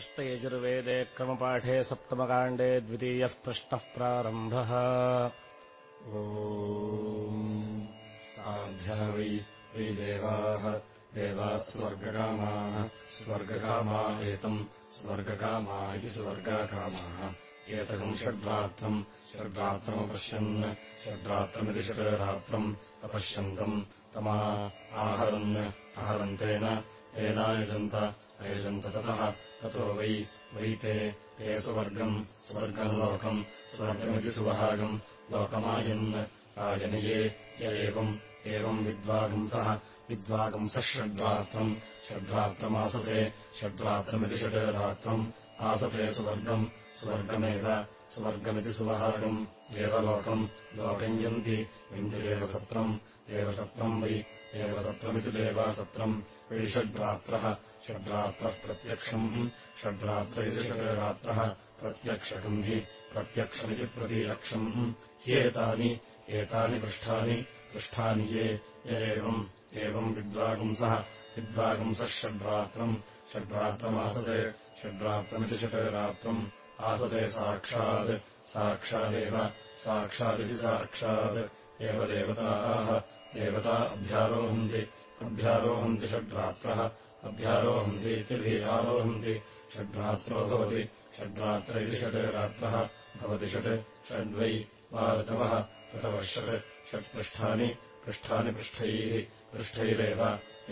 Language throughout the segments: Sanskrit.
कृष्णयजुर्वेदे क्रमपाठे सप्तमकाण्डे द्वितीयः प्रश्नः प्रारम्भः। ओध्या वै वै देवाः देवाः स्वर्गकामाः स्वर्गकामा एतम् स्वर्गकामा इति स्वर्गाकामाः। एतकम् षड्रात्रम् षड्रात्रमपश्यन् षड्रात्रमिति षड्रात्रम् अपश्यन्तम् तमा आहरन् अहरन्तेन तेनायजन्त अयजन्त ततः ततो वै वै ते ते सुवर्गम् स्वर्गम् लोकम् स्वर्गमिति सुवहागम् लोकमायन् आजनये य एवम् एवम् विद्वागंसः विद्वागंसः षड्रात्रम् षड्रात्रमासते षड्रात्रमिति षड्रात्रम् आसते सुवर्गम् स्वर्गमेव स्वर्गमिति सुवहागम् देवलोकम् लोकम् यन्ति विन्दिदेवसत्रम् देवसत्रम् वै देवसत्रमिति देवासत्रम् वै षड्रात्रः षड्रात्रः प्रत्यक्षम् षड्रात्र इति षड्रात्रः प्रत्यक्षकम् हि प्रत्यक्षमिति प्रतिलक्षम्। ह्येतानि एतानि पृष्ठानि पृष्ठानि ये एवम् एवम् विद्वागुंसः विद्वागुंसः षड्रात्रम् षड्रात्रमासते षड्रात्रमिति षड्रात्रम् आसते साक्षात् साक्षादेव साक्षादिति साक्षात्। एव देवताः देवता अभ्यारोहन्ति अभ्यारोहन्ति षड्रात्रः अभ्यारोहन्ति आरोहन्ति षड्रात्रो भवति इति षड् रात्रः भवति षट् षड्वै वा ऋतवः षट् षट्पृष्ठानि पृष्ठानि पृष्ठैः पृष्ठैरेव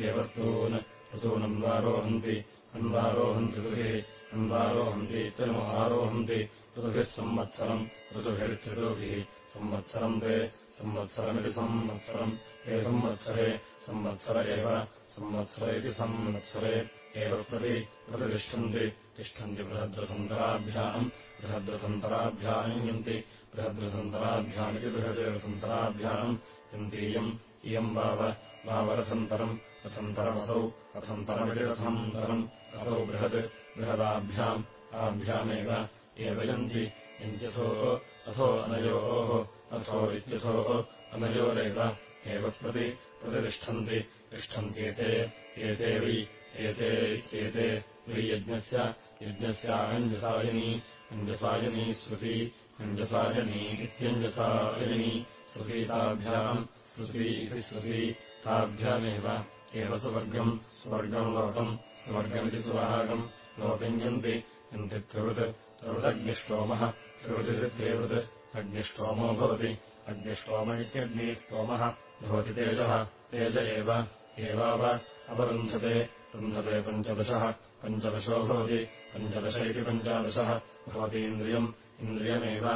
एवतून् ऋतूनन्वारोहन्ति अन्वारोहन्ति ऋतुभिः अन्वारोहन्ति इत्यनु आरोहन्ति ऋतुभिः संवत्सरम् ऋतुभिरित्यतुभिः संवत्सरम् ते संवत्सरमिति संवत्सरम् ते संवत्सरे संवत्सर एव संवत्सर इति संवत्सरे एव प्रति प्रतिष्ठन्ति तिष्ठन्ति बृहद्रथन्तराभ्याम् बृहद्रथन्तराभ्याम् यन्ति बृहद्रथन्तराभ्यामिति बृहद्रथन्तराभ्याम् यन्तीयम् इयम् वाव वावरथन्तरम् रथन्तरमसौ रथन्तरमिति रथन्तरम् असौ बृहद् बृहदाभ्याम् आभ्यामेव एव यन्ति। यन्त्यथो अथो अनयोः अथो इत्यथोः अनयोरेव एव प्रति प्रतिष्ठन्ति तिष्ठन्त्येते एते एते इत्येते वै यज्ञस्य यज्ञस्याञ्जसायनी अञ्जसायनी श्रुती अञ्जसायनी इत्यञ्जसायनी श्रुतीताभ्याम् श्रुती इति श्रुती ताभ्यामेव एव सुवर्गम् स्वर्गम् लोकम् स्वर्गमिति लोकम् यन्ति त्रिवृत् त्रिवृदग्निष्टोमः त्रिवृतिरित्येवृत् अग्निष्टोमो भवति अग्निष्टोम इत्यग्निस्तोमः भवति तेजः तेज एव एवाव अवरुन्धते रुन्धते पञ्चदशः पञ्चदशो भवति पञ्चदश इति पञ्चादशः भवति इन्द्रियम् इन्द्रियमेव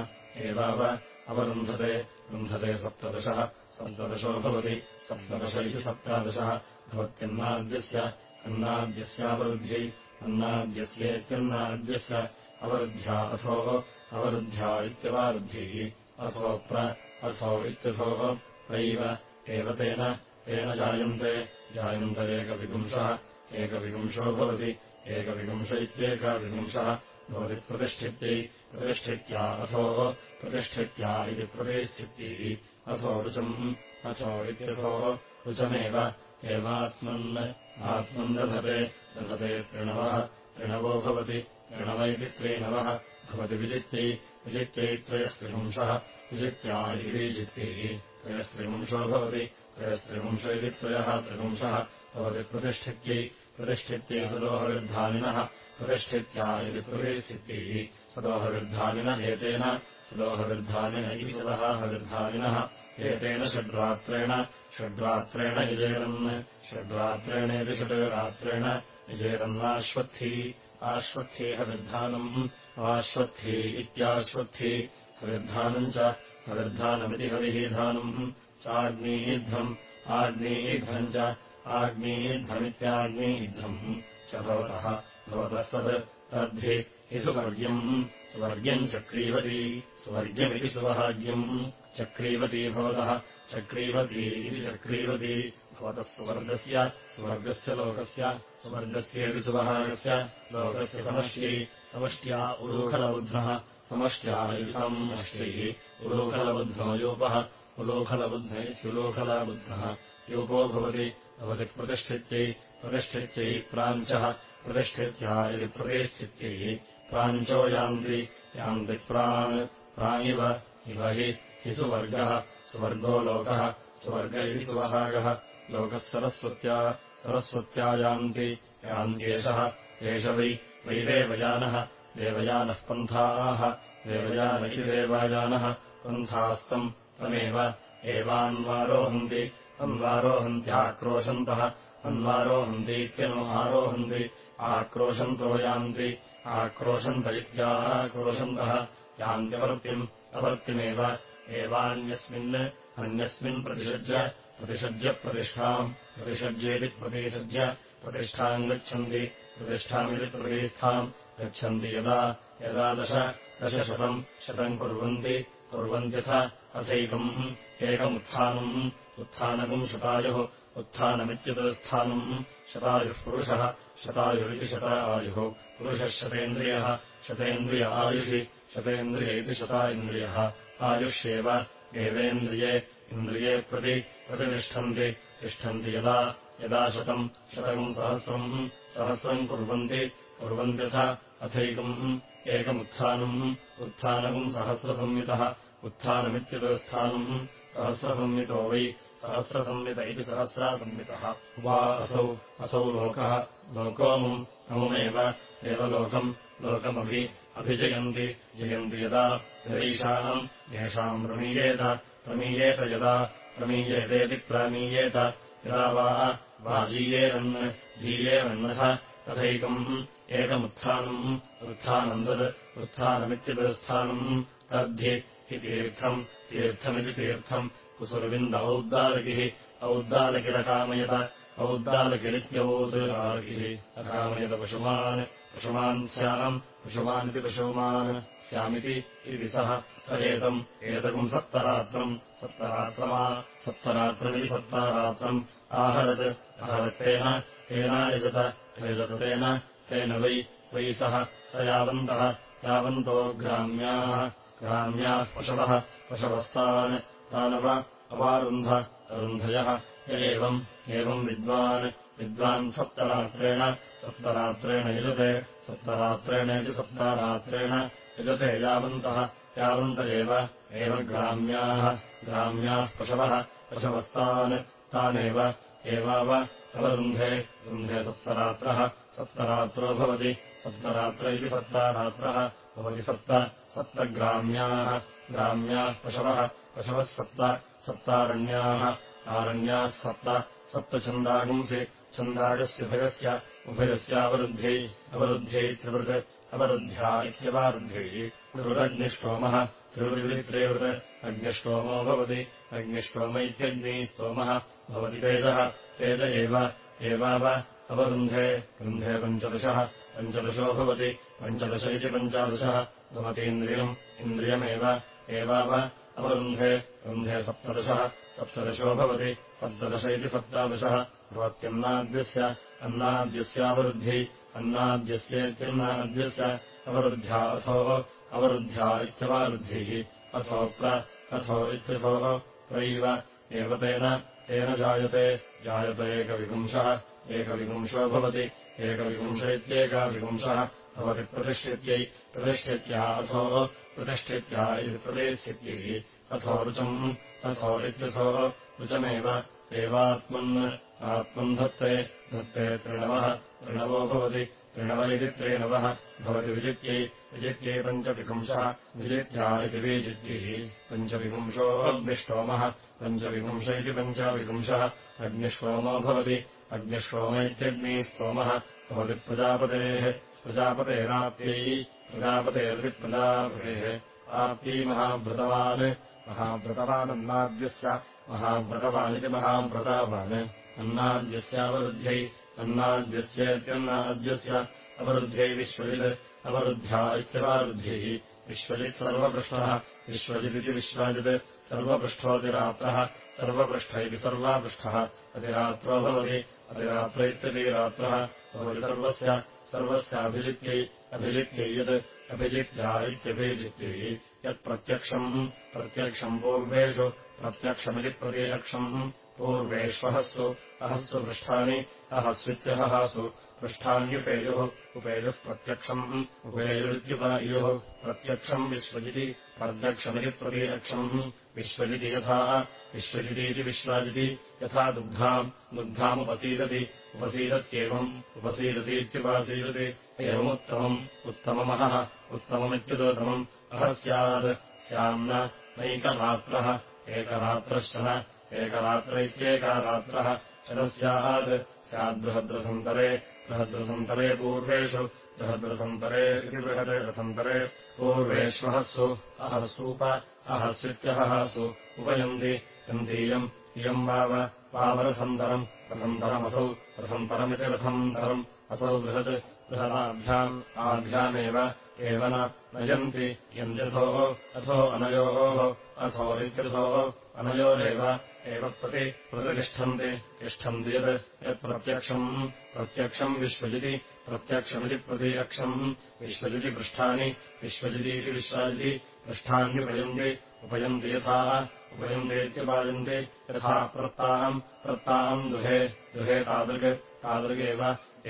एवाव अवरुन्धते रुन्धते सप्तदशः सप्तदशो भवति सप्तदश इति सप्तादशः भवत्यन्नाद्यस्य अन्नाद्यस्यावरुद्ध्यै अन्नाद्यस्येत्यन्नाद्यस्य अवरुद्ध्या अथोः इत्यवारुद्धिः अथोप्र असौ इत्यथोः प्रैव एव तेन तेन जायन्ते। जायन्त एकविपुंशः एकविपुंशो भवति। एकविपुंश इत्येकविपुंशः भवति प्रतिष्ठित्यै। प्रतिष्ठित्या अथो प्रतिष्ठित्या इति प्रतिष्ठित्यै अथो रुचम् अथो इत्यथो रुचमेव। एवात्मन् आत्मन् दधते। दधते तृणवः तृणवो भवति। तृणव इति त्रीणवः भवति विजित्यै विजित्यै त्रयस्त्रिपुंशः विजित्या इति विजित्यै त्रयस्त्रिपुंशो भवति त्रयस्त्रिपुंश इति त्रयः त्रिपुंशः भवति प्रतिष्ठित्यै प्रतिष्ठित्यै सदोहविर्धानिनः प्रतिष्ठित्या इति प्रतिष्ठित्यै सदोहविर्धानिनः एतेन सदोहविर्धानिन इति सदहाहविर्धानिनः एतेन षड्रात्रेण षड्रात्रेण यजेरन् षड्रात्रेणेति षड्रात्रेण यजेरन्नाश्वत्थी आश्वत्थी हविर्धानम् आश्वत्थी इत्याश्वत्थी हविर्धानम् च हविर्धानमिति हविहीधानम् चाग्नीध्वम् आग्नीध्वम् च आग्नीध्वमित्याग्नीध्वम् च भवतः भवतस्तत् तद्धि हि सुवर्ग्यम् स्वर्ग्यम् चक्रीवती स्वर्ग्यमिति सुवहाग्यम् चक्रीवती भवतः चक्रीवती इति चक्रीवती भवतः सुवर्गस्य सुवर्गस्य लोकस्य सुवर्गस्येति सुवहागस्य लोकस्य समष्ट्यै समष्ट्या उलूखलबुद्धः समष्ट्या इति समष्ट्यैः उलूखलबुद्धो यूपः उलोखलबुद्ध इत्युलोखलाबुद्धः यूपो भवति भवति प्रतिष्ठित्यै प्राञ्चः। प्रतिष्ठित्या इति प्रतिष्ठित्यै प्राञ्चो यान्ति प्रान् प्राङ्गिव इव हि हि सुवर्गः सुवर्गो लोकः सुवर्ग सुवहागः। लोकः सरस्वत्या सरस्वत्या यान्ति यान्त्येषः एष। वै वै देवयानः पन्थाः। देवयान इति देवायानः पन्थास्तम् तमेव। एवान्वारोहन्ति अन्वारोहन्त्याक्रोशन्तः अन्वारोहन्तीत्यनु आरोहन्ति आक्रोशन्तो यान्ति। आक्रोशन्त इत्याक्रोशन्तः। यान्त्यवर्तिम् अवर्तिमेव एवान्यस्मिन् अन्यस्मिन् प्रतिषज्य प्रतिष्ठाम् प्रतिषज्येति प्रतिषज्य प्रतिष्ठाम् गच्छन्ति प्रतिष्ठामिति प्रतिष्ठाम् गच्छन्ति यदा यदा दश दशशतम् शतम् कुर्वन्ति कुर्वन्त्यथ अथैकम् एकमुत्थानम् उत्थानकम् शतायुः उत्थानमित्युतस्थानम् शतायुः पुरुषः शतायुरिति शत आयुः पुरुषः शतेन्द्रियः शतेन्द्रिय आयुषि शतेन्द्रिय इति शता इन्द्रियः आयुष्येव एवेन्द्रिये इन्द्रिये प्रति प्रतिष्ठन्ति तिष्ठन्ति यदा यदा शतम् शतकम् सहस्रम् सहस्रम् कुर्वन्ति कुर्वन्त्यथ अथैकम् एकमुत्थानम् उत्थानकम् सहस्रसंहितः उत्थानमित्युतस्थानम् सहस्रसंहितो वै सहस्रसंहित इति सहस्रासंहितः वा असौ असौ लोकः लोकोऽमुम् अमुमेव एव लोकम् लोकमभि अभिजयन्ति जयन्ति यदा यदैषाम् येषाम् प्रमीयेत प्रमीयेत यदा प्रमीयेतेति प्रामीयेत यदा वा वा जीयेरन् जीयेरन्नथ तथैकम् एकमुत्थानम् उत्थानम् तत् उत्थानमित्युतस्थानम् तद्धि हि तीर्थम् तीर्थमिति तीर्थम् कुसुरविन्द औद्दालकिः औद्दालकिरकामयत औद्दालकिरित्यौद्दालकिः अकामयत पशुमान् पशुमान् स्याम् पशुमानिति पशुमान् स्यामिति इति सः स एतम्। एतकम् सप्तरात्रम्। सप्तारात्रम्। आहरत्। आहरत्तेन तेनायजत यजत। तेन। तेन वै। वै सः। स यावन्तः। यावन्तो ग्राम्याः। ग्राम्याः पशवः। पशवस्तान्। तानव अवारुन्ध। अरुन्धयः। य एवम्। एवम् विद्वान् विद्वान् सप्तरात्रेण यजते सप्तरात्रेणेति सप्तारात्रेण यजते यावन्तः यावन्त एव ग्राम्याः ग्राम्याः पशवः पशवस्तान् तानेव एवाव अवरुन्धे रुन्धे सप्तरात्रः सप्तरात्रो भवति सप्तरात्र सप्तारात्रः भवति सप्त सप्तग्राम्याः ग्राम्याः पशवः पशवः सप्त सप्तारण्याः आरण्याः सप्त सप्तछन्दागुंसि छन्दागस्युभयस्य उभयस्यावरुद्ध्यै अवरुद्ध्यै त्रिवृत् अवरुद्ध्या इत्यवारुद्ध्यै त्रिवृदग्निष्टोमः त्रिवृत्रिवृत् अग्निष्टोमो भवति अग्निष्टोम इत्यग्निः स्तोमः भवति तेजः तेज एव एवाव अवरुन्धे रुन्धे पञ्चदशः पञ्चदशो भवति पञ्चदश इति पञ्चादशः भवतीन्द्रियम् इन्द्रियमेव एवाव अवरुन्धे रुन्धे सप्तदशः सप्तदशो भवति सप्तदश। इति सप्तादशः भवत्यन्नाद्यस्य अन्नाद्यस्यावरुद्ध्यै अन्नाद्यस्येत्यन्नाद्यस्य अवरुद्ध्या अथो अवरुद्ध्या इत्यवारुद्धिः। अथो प्र अथो इत्यथोः प्रैव एव तेन तेन जायते जायत एकविपुंशः एकविपुंशो भवति। एकविपुंश इत्येकाविपुंशः भवति प्रतिष्ठित्यै प्रतिष्ठित्या अथो प्रतिष्ठित्या इति प्रतिष्ठित्यैः अथो रुचम् अथो इत्यथो रुचमेव एवात्मन् आत्मन् धत्ते धत्ते त्रिणवः त्रिणवो भवति त्रिणव इति त्रिणवः भवति विजित्यै विजित्यै पञ्चविपुंशः विजित्या इति विजित्यैः पञ्चविपुंशो अग्निष्टोमः पञ्चविपुंश इति पञ्चविपुंशः अग्निष्टोमो भवति अग्निष्टोम इत्यग्निस्तोमः भवति प्रजापतेः प्रजापतेराप्त्यै प्रजापतेर्विप्रजापतेः आप्त्यै महाभृतवान् महाव्रतवानन्नाद्यस्य महाव्रतवानिति महाव्रतावान् अन्नाद्यस्यावरुद्ध्यै अन्नाद्यस्येत्यन्नाद्यस्य अवरुद्ध्यै विश्वजित् अवरुद्ध्या इत्यवारुद्ध्यैः विश्वजित् सर्वपृष्ठः विश्वजिदिति विश्वाजित् सर्वपृष्ठोऽतिरात्रः सर्वपृष्ठ इति सर्वापृष्ठः अतिरात्रो भवति अतिरात्र इत्यतिरात्रः भवति सर्वस्य सर्वस्याभिजित्यै अभिजित्यै यत् अभिजित्या इत्यभिजित्यै यत्प्रत्यक्षम् प्रत्यक्षम् पूर्वेषु प्रत्यक्षमिति प्रत्यक्षम्। पूर्वेष्वहस्सु अहस्सु पृष्ठानि अहस्वित्यहहासु पृष्ठान्युपेयुः उपेयुः प्रत्यक्षम् उपेयुरित्युपायुः प्रत्यक्षम् विश्वजिति प्रत्यक्षमिति प्रतिरक्षम् विश्वजिति यथा विश्वजितीति विश्वाजिति यथा दुग्धाम् दुग्धामुपसीदति उपसीदत्येवम् उपसीदतीत्युपासीदति एवमुत्तमम् उत्तममहः उत्तममित्युदोत्तमम् अहः स्यात्। स्यान्न नैकरात्रः एकरात्रश्चन एकरात्र इत्येकारात्रः शनः स्यात् स्याद्बृहद्रथन्तरे बृहद्रथन्तरे पूर्वेषु बृहद्रथन्तरे इति बृहदे रथन्तरे पूर्वेष्वहस्सु अहस्सूप अहस्वित्यहहासु उपयन्ति यन्तीयम् इयम् वाव वावरथन्तरम् रथन्तरमसौ रथन्तरमिति रथन्तरम् असौ बृहत् बृहदाभ्याम् आभ्यामेव एव नयन्ति यन्त्यथोः अथो अनयोः अथोरित्यथोः अनयोरेव एव प्रति प्रतितिष्ठन्ति तिष्ठन्ति यत् यत्प्रत्यक्षम् प्रत्यक्षम् विश्वजिति प्रत्यक्षमिति प्रतिरक्षम् विश्वजिति पृष्ठानि विश्वजितीति विश्वाजिति पृष्ठान्युपयन्ति उपयन्ति यथा उपयन्तेत्युपायन्ति यथा प्रत्ताम् प्रत्ताम् दुहे दुहे तादृग् तादृगेव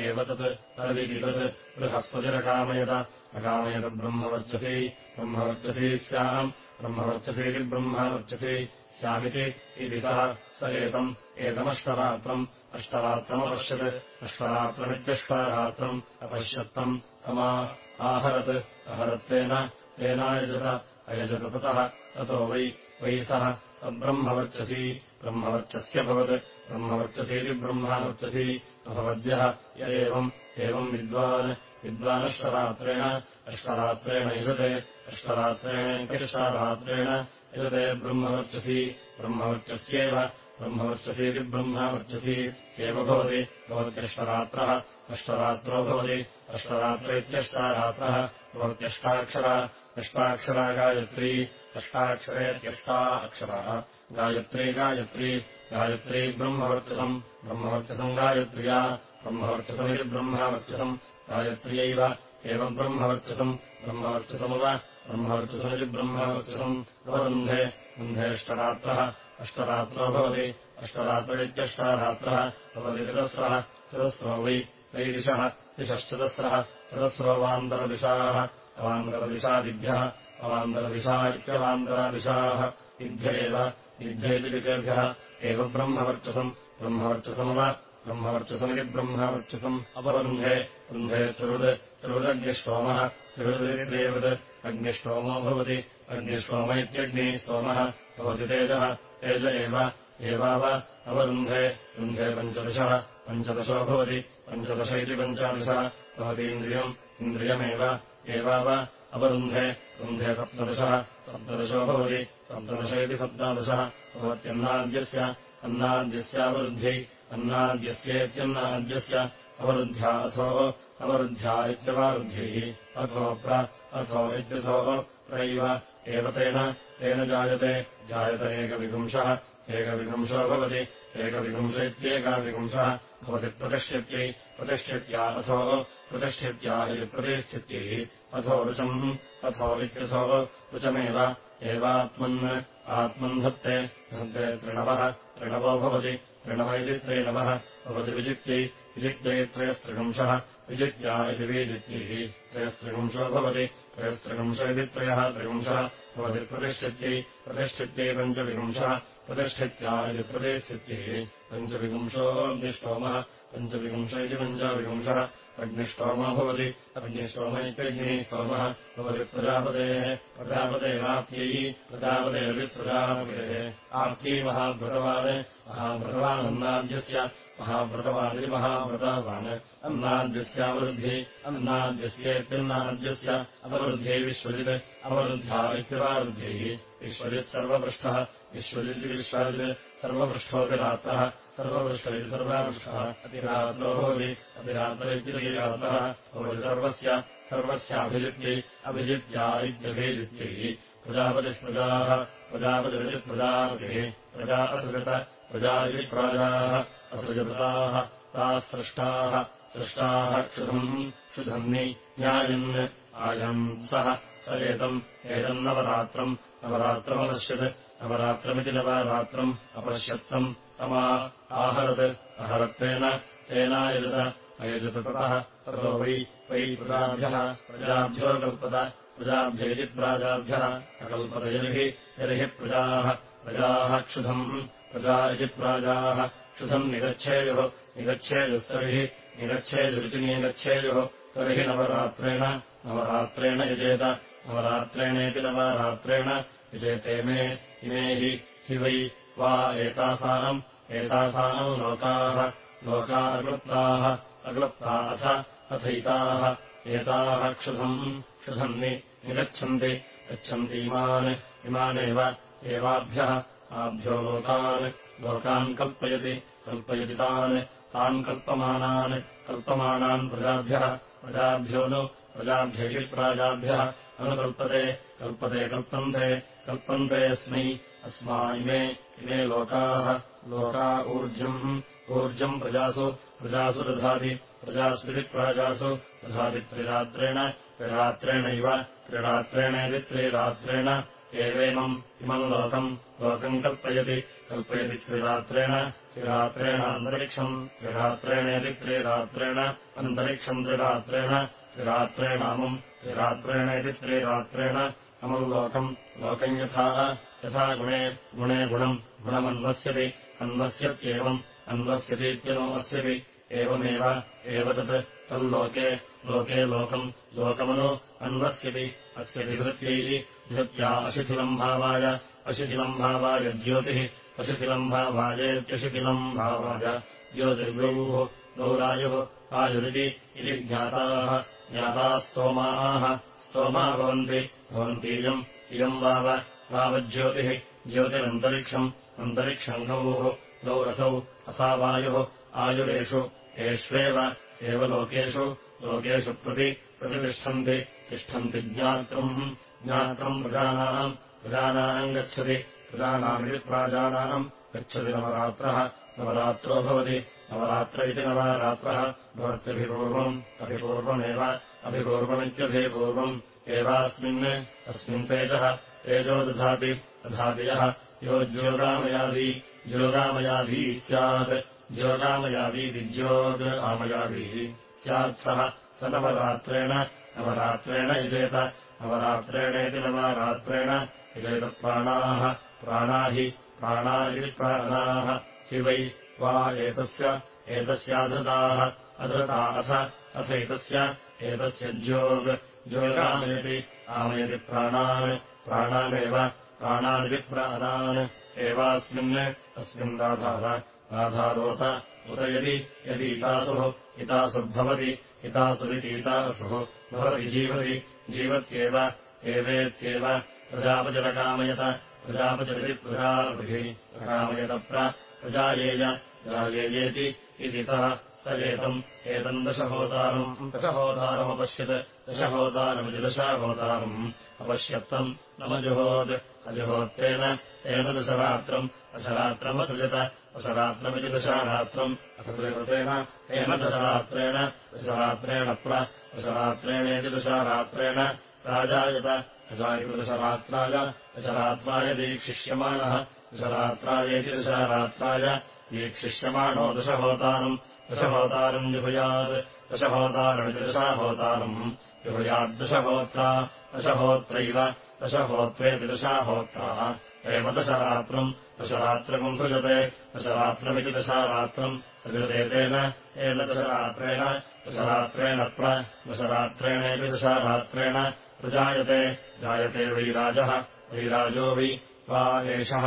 एव तत् तदिति तत् बृहस्पतिरकामयत अकामयत ब्रह्मवर्चसी ब्रह्मवर्चसी स्याम् ब्रह्मवर्चसीति ब्रह्मवर्चसी स्यामिति इति सः स एतम् एतमष्टरात्रम् अष्टरात्रमपश्यत् अष्टरात्रमित्यष्टारात्रम् अपश्यत्तम् तमा आहरत् अहरत्तेन तेनायजत अयजत ततः ततो वै वै सः स ब्रह्मवर्चसी ब्रह्मवर्चस्यभवत् ब्रह्मवर्चसीति ब्रह्मवर्चसी अभवद्यः य एवम् एवम् विद्वान्। विद्वानष्टरात्रेण अष्टरात्रेण युजते। अष्टरात्रेणेत्यष्टारात्रेण यजते ब्रह्मवर्चसी। ब्रह्मवर्चस्येव। ब्रह्मवर्चसीति ब्रह्मवर्चसी एव भवति। भवत्यष्टरात्रः। अष्टरात्रो भवति। अष्टरात्र इत्यष्टारात्रः भवत्यष्टाक्षरा। अष्टाक्षरा गायत्री अष्टाक्षरेत्यष्टा अक्षराः गायत्री गायत्री गायत्री ब्रह्मवर्चसम्। ब्रह्मवर्चसम् गायत्र्या ब्रह्मवर्चसमिति ब्रह्मवर्चसम्। गायत्र्यैव एवम् ब्रह्मवर्चसम्। ब्रह्मवर्चसमुव ब्रह्मवर्चसमिति ब्रह्मवर्चसम्। अवरुन्धे रुन्धेष्टरात्रः अष्टरात्रो। भवति। अष्टरात्रित्यष्टारात्रः भवति चतस्रः। चतस्रो वै वै दिशः दिशश्चतस्रः। चतस्रो वान्तरदिशाः। अवान्तरदिशादिभ्यः अवान्तरदिशा इत्यवान्तरदिशाः दिभ्य एव एव ब्रह्मवर्चसम् ब्रह्मवर्चसमुव ब्रह्मवर्चसमिति ब्रह्मवर्चसम्। अपरुन्धे रुन्धे त्रिवृद् त्रिवृदग्निष्टोमः त्रिवृदित्रेवृत् अग्निष्टोमो भवति। अग्निष्टोम इत्यग्निः स्तोमः भवति तेजः तेज एव एवाव अवरुन्धे रुन्धे पञ्चदशः पञ्चदशो भवति। पञ्चदश इति पञ्चादशः भवति इन्द्रियम् इन्द्रियमेव एवाव अवरुन्धे रुन्धे सप्तदशः सप्तदशो भवति सप्तदश इति सप्तादशः भवत्यन्नाद्यस्य अन्नाद्यस्यावरुद्ध्यै अन्नाद्यस्येत्यन्नाद्यस्य अवरुद्ध्या अथो अवरुद्ध्या इत्यवारुद्ध्यैः अथो प्र अथो इत्यथो प्रैव एव तेन तेन जायते जायत एकविपुंशः एकविपुंशो भवति एकविपुंश इत्येकाविपुंशः भवति प्रतिष्ठित्यै प्रतिष्ठित्या अथो प्रतिष्ठित्या इति प्रतिष्ठित्यैः अथो रुचम् अथो इत्यथो रुचमेव एवात्मन् आत्मन् धत्ते धत्ते त्रिणवः त्रिणवो भवति त्रिणव इति त्रिणवः भवति विजित्यै विजित्यै त्रयस्त्रिपुंशः विजित्या इति विजित्यैः त्रयस्त्रिपुंशो भवति। त्रयस्त्रिपुंश इति त्रयः त्रिपुंशः भवति प्रतिष्ठित्यै प्रतिष्ठित्यै पञ्चविपुंशः प्रतिष्ठित्या इति प्रतिष्ठित्यैः पञ्चविपुंशोऽग्निष्टोमः पञ्चविपुंश इति पञ्चविपुंशः अग्निष्टोमो भवति अग्निष्टोम इत्यग्निः स्तोमः। भवति प्रजापतेः प्रजापतेराप्त्यै प्रजापतेरपि प्रजापतेः आप्त्यै महाभृतवान् महाभृतवानन्नाद्यस्य महाव्रतवानिति महाव्रतवान् अन्नाद्यस्यावरुद्ध्यै अन्नाद्यस्येत्यन्नाद्यस्य अवरुद्ध्यै विश्वजित् अवरुद्ध्या इत्यवारुद्ध्यैः विश्वजित् सर्वपृष्ठः विश्वजित् विश्वजित् सर्वपृष्ठोऽपि रात्रः इति सर्वापृष्ठः अतिरात्रो भवति सर्वस्य सर्वस्याभिजित्यै अभिजित्या इत्यभिजित्यै प्रजापतिस्प्रजाः प्रजापतिप्रजापतिः प्रजा असृत प्रजा इति प्राजाः असृजताः ताः सृष्टाः सृष्टाः क्षुधम् क्षुधन्नि न्यायन् आयम् सः एतम् एतन्नवरात्रम् नवरात्रमपश्यत् नवरात्रमिति नवरात्रम् अपश्यत्तम् तमा आहरत् अहरत्तेन तेनायजत अयजत ततः ततो वै वै प्रजाभ्यः प्रजाभ्यो कल्पत प्रजाभ्यैति प्राजाभ्यः अकल्पत यर्हि यर्हि प्रजाः प्रजाः क्षुधम् प्रजा इति प्राजाः क्षुधम् निगच्छेयुः। निगच्छेयुस्तर्हि निगच्छेयुरिति निगच्छेयुः तर्हि नवरात्रेण नवरात्रेण यजेत। नवरात्रेणेति नवरात्रेण यजेते मे इमे हि वै वा एतासाम् एतासाम् लोकाः। लोका अक्लुप्ताः अक्लुप्ता अथ अथैताः। एताः क्षुधम् क्षुधम् निगच्छन्ति। गच्छन्तीमान् इमानेव एवाभ्यः। आभ्यो लोकान्। लोकान् कल्पयति कल्पयति तान् तान् कल्पमानान् कल्पमानान् प्रजाभ्यः प्रजाभ्यो नु प्रजाभ्यै प्राजाभ्यः अनुकल्पते कल्पते कल्पन्ते कल्पन्ते अस्मै इमे इमे लोकाः लोका ऊर्जम् प्रजासु प्रजासु दधाति प्रजास्विति प्राजासु दधाति त्रिरात्रेण त्रिरात्रेणैव त्रिरात्रेणेति त्रिरात्रेण एवेमम् इमम् लोकम् लोकम् कल्पयति कल्पयति त्रिरात्रेण त्रिरात्रेण अन्तरिक्षम् त्रिरात्रेणेति त्रिरात्रेण अन्तरिक्षम् त्रिरात्रेण त्रिरात्रेणामम् त्रिरात्रेणेति त्रिरात्रेण अमुम् लोकम् लोकम् यथा यथा गुणे गुणे गुणम् गुणमन्वस्यति अन्वस्यत्येवम् अन्वस्यतीत्यनुवस्यति एवमेव एव तत् तल्लोके लोके लोकम् लोकमनु अन्वस्यति अस्य विधृत्यैः धृत्या अशिथिलम् भावाय अशिथिलम् भावाय ज्योतिः अशिथिलम् भावायेत्यशिथिलम् भावाय ज्योतिर्गौः गौरायुः आयुरिति इति ज्ञाताः ज्ञाताः स्तोमाः स्तोमा भवन्ति भवन्तीयम् इयम् वाव वावज्योतिः ज्योतिरन्तरिक्षम् अन्तरिक्षम् गौः गौरसौ असावायुः आयुरेषु एष्वेव एव लोकेषु लोकेषु प्रति प्रतितिष्ठन्ति तिष्ठन्ति ज्ञात्रम् ज्ञात्रम् प्रजानाम् प्रजानाम् गच्छति प्रजानामिति प्राजानाम् गच्छति नवरात्रः। नवरात्रो भवति। नवरात्र इति नवरात्रः भवत्यभिपूर्वम्। अभिपूर्वमेव। अभिपूर्वमित्यभिपूर्वम्। एवास्मिन् अस्मिन् तेजः। तेजो दधाति। दधाति यः। यो ज्योगामयादी। ज्योगामयादी स्यात्। ज्योगामयादीदिज्योग् आमयाभिः स्यात् सः। नवरात्रेण। नवरात्रेण नवरात्रेणेति नवरात्रेण यजेतप्राणाः प्राणा हि प्राणा इति प्राणाः हि वै वा एतस्य एतस्याधृताः अधृता अथ अथैतस्य एतस्य ज्योग् ज्योगामयति आमयति प्राणान् प्राणानेव प्राणानिति प्राणान् एवास्मिन् अस्मिन् दाधार आधारोत उत यदि यदीतासुः इतासुर्भवति इतासुरितीतासुः भवति जीवति जीवत्येव एवेत्येव प्रजापतिरकामयत प्रजापतिरिति प्रजापतिः प्रकामयतप्र प्रजायेय जायेयेति इति सः स एतम् एतम् दशहोतारम् दशहोतारमपश्यत्। दशहोतारमिति दशाहोतारम् अपश्यत्तम्। नमजुहोत्। अजुहोत्तेन तेन दशरात्रम्। दशरात्रमसृजत। दशरात्रमिति दशारात्रम्। असृजतेन तेन दशरात्रेण प्र दशारात्रेण राजायत। अजायति दशरात्राय दीक्षिष्यमाणः दशरात्रायेति दशारात्राय दीक्षिष्यमाणो दशहोतारम् दशहोतारम् जुहुयात् दशहोतारमिति दशाहोतारम् जुहुयाद्दशहोत्रा दशहोत्रैव दशहोत्रेति दशाहोत्राः एव दशरात्रम् दशरात्रकम् सृजते दशरात्रमिति दशारात्रम् सृजते तेन एन दशरात्रेण दशरात्रेण प्र दशरात्रेणेति दशारात्रेण प्रजायते जायते वैराजः वैराजो वै वा एषः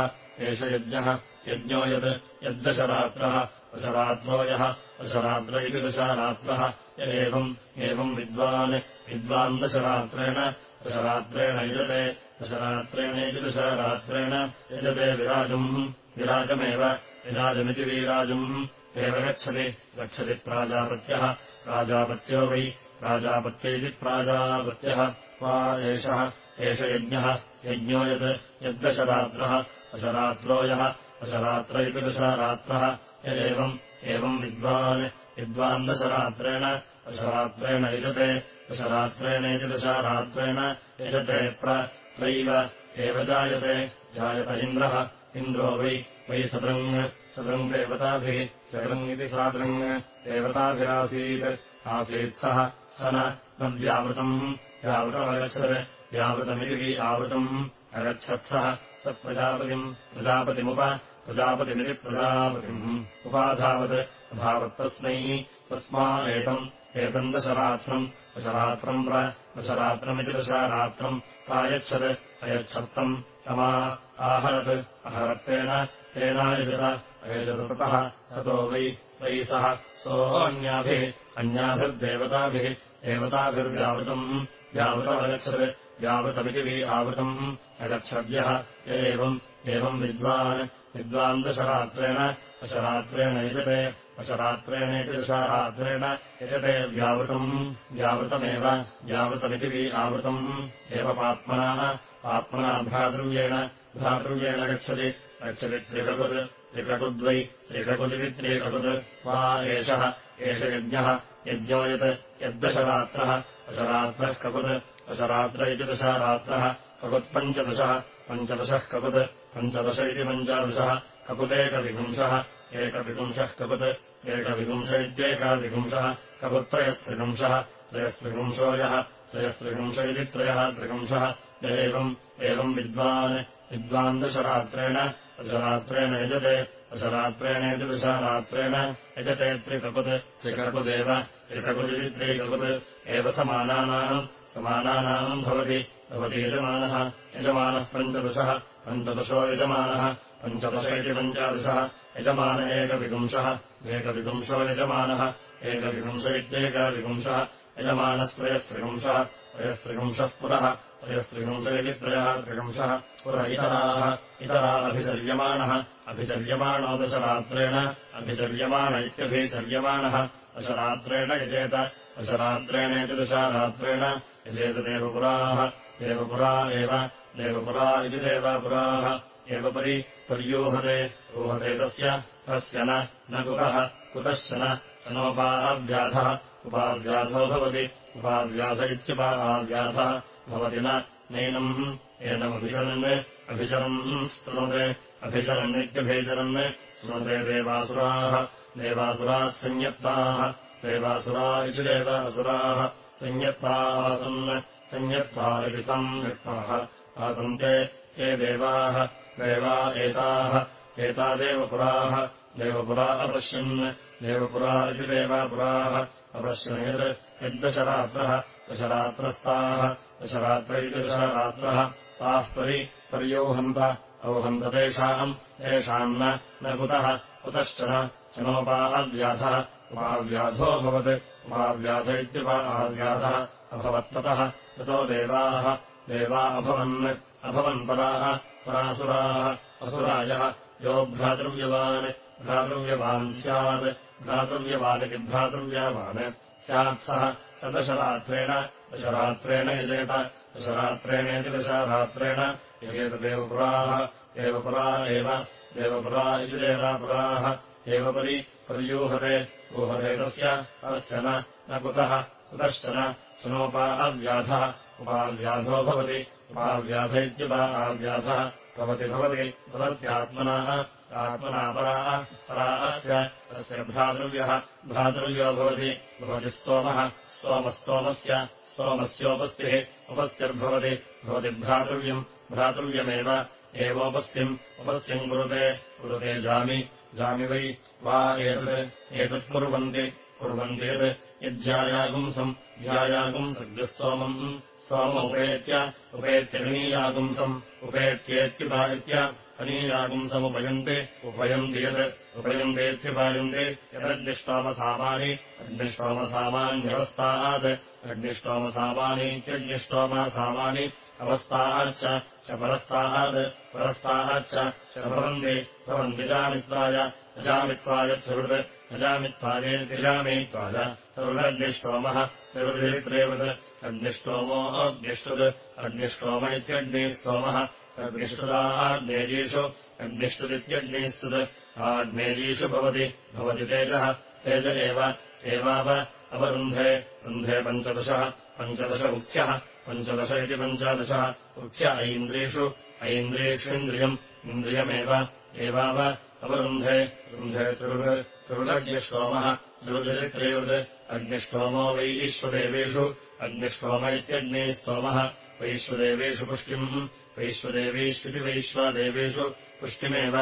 एष यज्ञः यज्ञो यत् यद्दशरात्रः दशरात्रो यः दशरात्र इति दशारात्रः यदेवम् एवम् विद्वान् विद्वान् दशरात्रेण दशरात्रेण यजते दशरात्रेणेति दशरात्रेण यजते विराजम् विराजमेव विराजमिति विराजम् एव गच्छति गच्छति प्राजापत्यः प्राजापत्यो वै प्राजापत्यैति प्राजापत्यः वा एषः एष यज्ञः यज्ञो यत् यद्दशरात्रः दशरात्रो यः दशरात्र इति दशरात्रः यदेवम् एवम् विद्वान् विद्वान् दशरात्रेण दशरात्रेण यजते दशरात्रेणेति दशरात्रेण यजते प्रैव एव जायते जायत इन्द्रः इन्द्रो वै वै सतृङ् सदृम् देवताभिः सदृम् इति सादृङ् देवताभिरासीत् आसीत् सः स न व्यावृतम् व्यावृतमगच्छत् व्यावृतमिति आवृतम् अगच्छत्सः स प्रजापतिम् प्रजापतिमुप प्रजापतिमिति प्रजापतिम् उपाधावत् अधावत्तस्मै तस्मा एतम् दशरात्रम् दशरात्रम् प्र दशरात्रमिति दशरात्रम् प्रायच्छत् अयच्छत्तम् क्षमा आहरत् अहरत्तेन तेनायजत अयजततः ततो वै वै सः सोऽन्याभिः अन्याभिर्देवताभिः देवताभिर्व्यावृतम् व्यावृतमगच्छत् व्यावृतमिति वि आवृतम् अगच्छद्यः एवम् एवम् विद्वान्। विद्वान् दशरात्रेण दशरात्रेण यजते दशरात्रेणेति दशरात्रेण यजते। व्यावृतम् व्यावृतमेव व्यावृतमिति वि आवृतम्। एव पाप्मनाः आत्मना भ्रातृव्येण भ्रातृव्येण गच्छति। गच्छति त्रिककुत् त्रिककुद्वै त्रिककुदिति त्रिककुत् वा एषः एष यज्ञः यज्ञो यत् यद्दशरात्रः दशरात्रः ककुत् दशरात्र इति दशरात्रः ककुत्पञ्चदशः पञ्चदशः ककुत् पञ्चदश इति पञ्चादशः ककुतेकविपुंशः एकविपुंशः ककुत् एकविपुंश इत्येकाविपुंशः ककुत्त्रयस्त्रिपुंशः त्रयस्त्रिपुंशो यः त्रयस्त्रिपुंश इति त्रयः त्रिपुंशः एवम् एवम् विद्वान् विद्वान् दशरात्रेण दशरात्रेण यजते दशरात्रेण यजते त्रिककुत् त्रिककुदेव त्रिककुदिति त्रिककुत् एव समानानाम् समानानाम् भवति भवति यजमानः यजमानः पञ्चदशः पञ्चदशो यजमानः पञ्चदश इति पञ्चादशः यजमान एकविपुंशः एकविपुंशो यजमानः एकविपुंश इत्येकविपुंशः यजमानस्त्रयस्त्रिपुंशः त्रयस्त्रिपुंशः पुरः त्रयस्त्रिपुंश इति त्रयः त्रिपुंशः पुर इतराः इतरा अभिचर्यमाणः अभिचर्यमाणो दशरात्रेण अभिचर्यमाण इत्यभिचर्यमाणः दशरात्रेण यजेत। दशरात्रेणेति दशरात्रेण यजेत देवपुराः। देवपुरा एव। देवपुरा इति देवापुराः। एव परि पर्यूहते। ऊहते तस्य। तस्य न। कुतः। कुतश्चन तनोपाव्याधः उपाव्याधो भवति। उपाव्याध इत्युपाव्याधः भवति नैनम् एनमभिचरन् अभिचरन् स्तृणुते अभिचरन्नित्यभिचरन् स्मृते देवासुराः देवासुराः संयत्ताः देवासुरा इति देवासुराः संयत्ता इति संयुक्ताः। आसन्ते ये देवाः देवा एताः एता देवपुराः देवपुरा अपश्यन् देवपुरा इति देवापुराः। अपश्यन् यत् यद्दशरात्रः दशरात्रस्ताः दशरात्र इति दशरात्रः ताः परि पर्यौहन्त औहन्त तेषाम् तेषाम् न कुतः चनोपाव्याधः उपाव्याधो अभवत् उपाव्याध इत्युपाव्याधः अभवत्ततः ततो देवाः देवा अभवन् अभवन्पराः परासुराः असुरायः। यो भ्रातृव्यवान् भ्रातृव्यवान् स्यात्। भ्रातृव्यवानिति भ्रातृव्यवान् स्यात् सः। स दशरात्रेण दशरात्रेण यजेत। दशरात्रेणेति दशरात्रेण यजेत देवपुराः। देवपुरा एव देवपुरा इति देवापुराः एव परि पर्यूहते ऊहते तस्य अस्य न कुतः कुतश्चन सुनोपाव्याधः उपाव्याधो भवति उपाव्याध इत्युपाव्याधः भवति भवति भवत्यात्मनः आत्मनापराः परास्य तस्य भ्रातृव्यः भ्रातृव्यो भवति भवति स्तोमः स्तोमस्तोमस्य स्तोमस्योपस्तिः उपस्तिर्भवति भवति भ्रातृव्यम् भ्रातृव्यमेव एवोपस्तिम् उपस्तिम् कुरुते कुरुते जामि जामि वै वा एतत् एतत् कुर्वन्ति कुर्वन्ति यत् यज्जायागुंसम् ध्यायागुंसग्रस्तोमम् सोमोपेत्य उपेत्यनीयागुंसम् उपेत्येत्युपादित्य अनीयागुंसमुपयन्ति उपयन्ति यत् उपयन्तेत्युपायन्ति यदग्निष्टोमसामानि अग्निष्टोमसामान्यवस्थात् अग्निष्टोमसामानीत्यग्निष्टोमसामानि अवस्थाच्च च परस्तात् परस्ताच्च च भवन्ति भवन्ति जामित्वाय अजामित्वाय त्रिवृत् अजामित्वाये तिजामित्वाय तरुदग्निष्टोमः त्रिवृदित्रेवत् अग्निष्टोमो अग्निष्टुत् अग्निष्टोम इत्यग्निस्तोमः अग्निष्टुदाग्नेजीषु अग्निष्टुदित्यग्निस्तुत् आग्नेजीषु भवति भवति तेजः तेज एव एवाव अवरुन्धे रुन्धे पञ्चदशः पञ्चदश मुख्यः पञ्चदश इति पञ्चादशः मुख्य ऐन्द्रियेषु ऐन्द्रियेष्विन्द्रियम् इन्द्रियमेव एवाव अपरुन्धे रुन्धे त्रिवृ त्रिवृदग्निष्टोमः त्रिवृजत्रिवृत् अग्निष्टोमो वैश्वदेवेषु अग्निष्टोम इत्यग्ने स्तोमः वैश्वदेवेषु पुष्टिम् वैश्वदेवीष्विति वैश्वदेवेषु पुष्टिमेव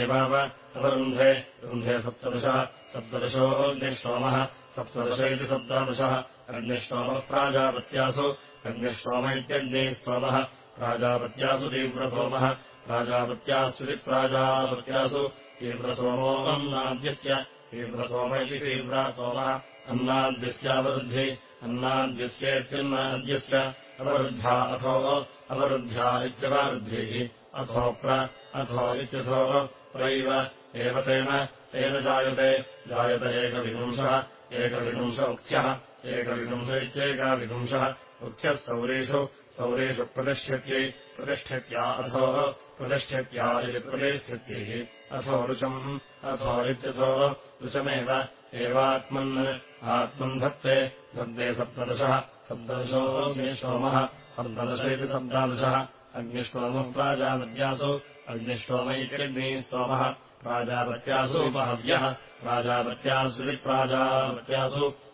एवाव अपरुन्धे रुन्धे सप्तदशः सप्तदशोऽग्निष्टोमः सप्तदश इति सप्तादशः अग्निष्टोमः प्राजापत्यासु। अग्निष्टोम इत्यग्ने स्तोमः प्राजापत्यासु तीव्रसोमः। प्राजापत्यास्विति प्राजापत्यासु तीव्रसोमोऽन्नाद्यस्य तीव्रसोम इति तीव्रासोमः अन्नाद्यस्यावरुद्धि अन्नाद्यस्येत्यन्नाद्यस्य अवरुद्धा अथो। अवरुद्ध्या इत्यवरुद्धिः। अथोप्र अथो इत्यथो। प्रैव। एव तेन। तेन जायते। जायत एकविपुंशः एकविपुंश उक्थ्यः एकविपुंश इत्येकाविपुंशः उक्थ्यः सौरेषु सौरेषु प्रतिष्ठत्यै प्रतिष्ठत्या अथो प्रतिष्ठत्या इति प्रतिष्ठत्यैः अथो रुचम् अथो इत्यथो रुचमेव एवात्मन् आत्मन् धत्ते धत्ते सप्तदशः सप्तदशोऽग्निष्टोमः सप्तदश इति सप्तादशः अग्निष्टोमः प्राजापत्यासु अग्निष्टोम इत्यग्निस्तोमः प्राजापत्यासु उपहव्यः। प्राजापत्यासु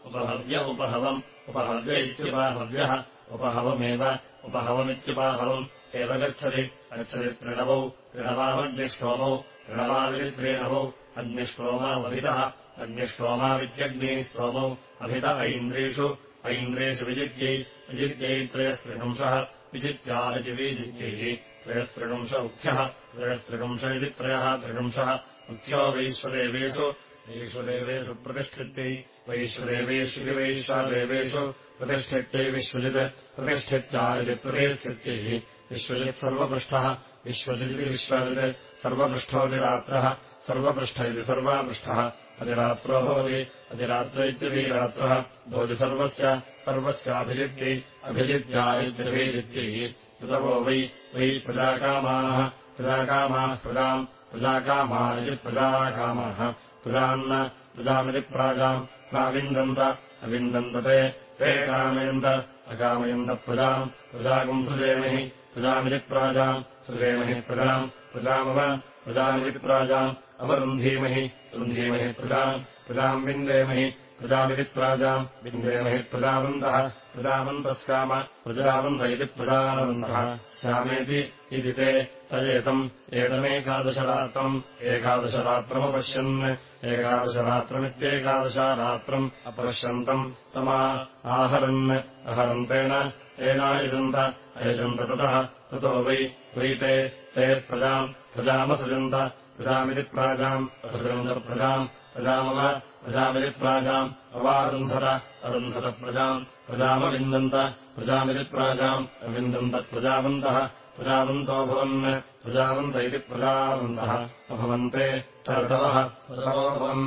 उपहव्य उपहवम्। उपहव्य इत्युपाहव्यः। उपहवमेव। उपहवमित्युपाहवम्। एव गच्छति। गच्छति त्रिणवौ। त्रिणवामग्निष्टोमौ त्रिणवाविति त्रीणवौ अग्निष्टोमावहितः अग्निष्टोमावित्यग्निस्तोमौ अभित ऐन्द्रेषु। ऐन्द्रेषु विजित्यै। विजित्यै त्रयस्त्रिपुंशः विजित्या त्रयस्त्रिपुंश उक्थ्यः त्रयस्त्रिपुंश इति त्रयः त्रिपुंशः उक्थ्यो वैश्वदेवेषु वैश्वदेवेषु प्रतिष्ठित्यै वैश्वदेवेष्विति वैश्वदेवेषु प्रतिष्ठित्यै विश्वजित् प्रतिष्ठित्या इति प्रतिष्ठित्यैः विश्वजित् सर्वपृष्ठः विश्वजिदिति विश्वजित् सर्वपृष्ठोऽतिरात्रः सर्वपृष्ठ इति सर्वापृष्ठः अधिरात्रो भवति अधिरात्र इत्यधिरात्रः भवति सर्वस्य सर्वस्याभिजित्यै अभिजित्या इत्यभिजित्यै ऋतवो वै वै प्रजाकामाः प्रजाकामाः प्रजाम् प्रजाकामा इति प्रजाकामाः प्रजान्न प्रजामिति प्राजाम् प्राविन्दन्त अविन्दन्तते ते कामयन्त अकामयन्त प्रजाम् प्रजाकम् सृजेमहि प्रजामिति प्राजाम् सृजेमहि प्रजाम् प्रजामव प्रजामिति प्राजाम् अवरुन्धीमहि रुन्धीमहि प्रजाम् प्रजाम् विन्देमहि प्रजामिति प्राजाम् विन्देमहि प्रजावन्तः प्रजावन्तः स्याम प्रजावन्त इति प्रजावन्तः स्यामेति इति ते तदेतम् एतमेकादशरात्रम् एकादशरात्रमपश्यन् एकादशरात्रमित्येकादशारात्रम् अपश्यन्तम् तमा आहरन् अहरन्तेन तेनायजन्त अयजन्त ततः ततो वै वै ते ते प्रजाम् प्रजामसृजन्त प्रजामिति प्राजाम् असृजन्तप्रजाम् प्रजामव प्रजामिति प्राजाम् अवारुन्धर अरुन्धत प्रजाम् प्रजामविन्दन्त प्रजामिति प्राजाम् अविन्दन्त प्रजावन्तः प्रजावन्तो भवन् प्रजावन्त इति प्रजावन्तः। अभवन्ते तर्तवः ऋतवो भवन्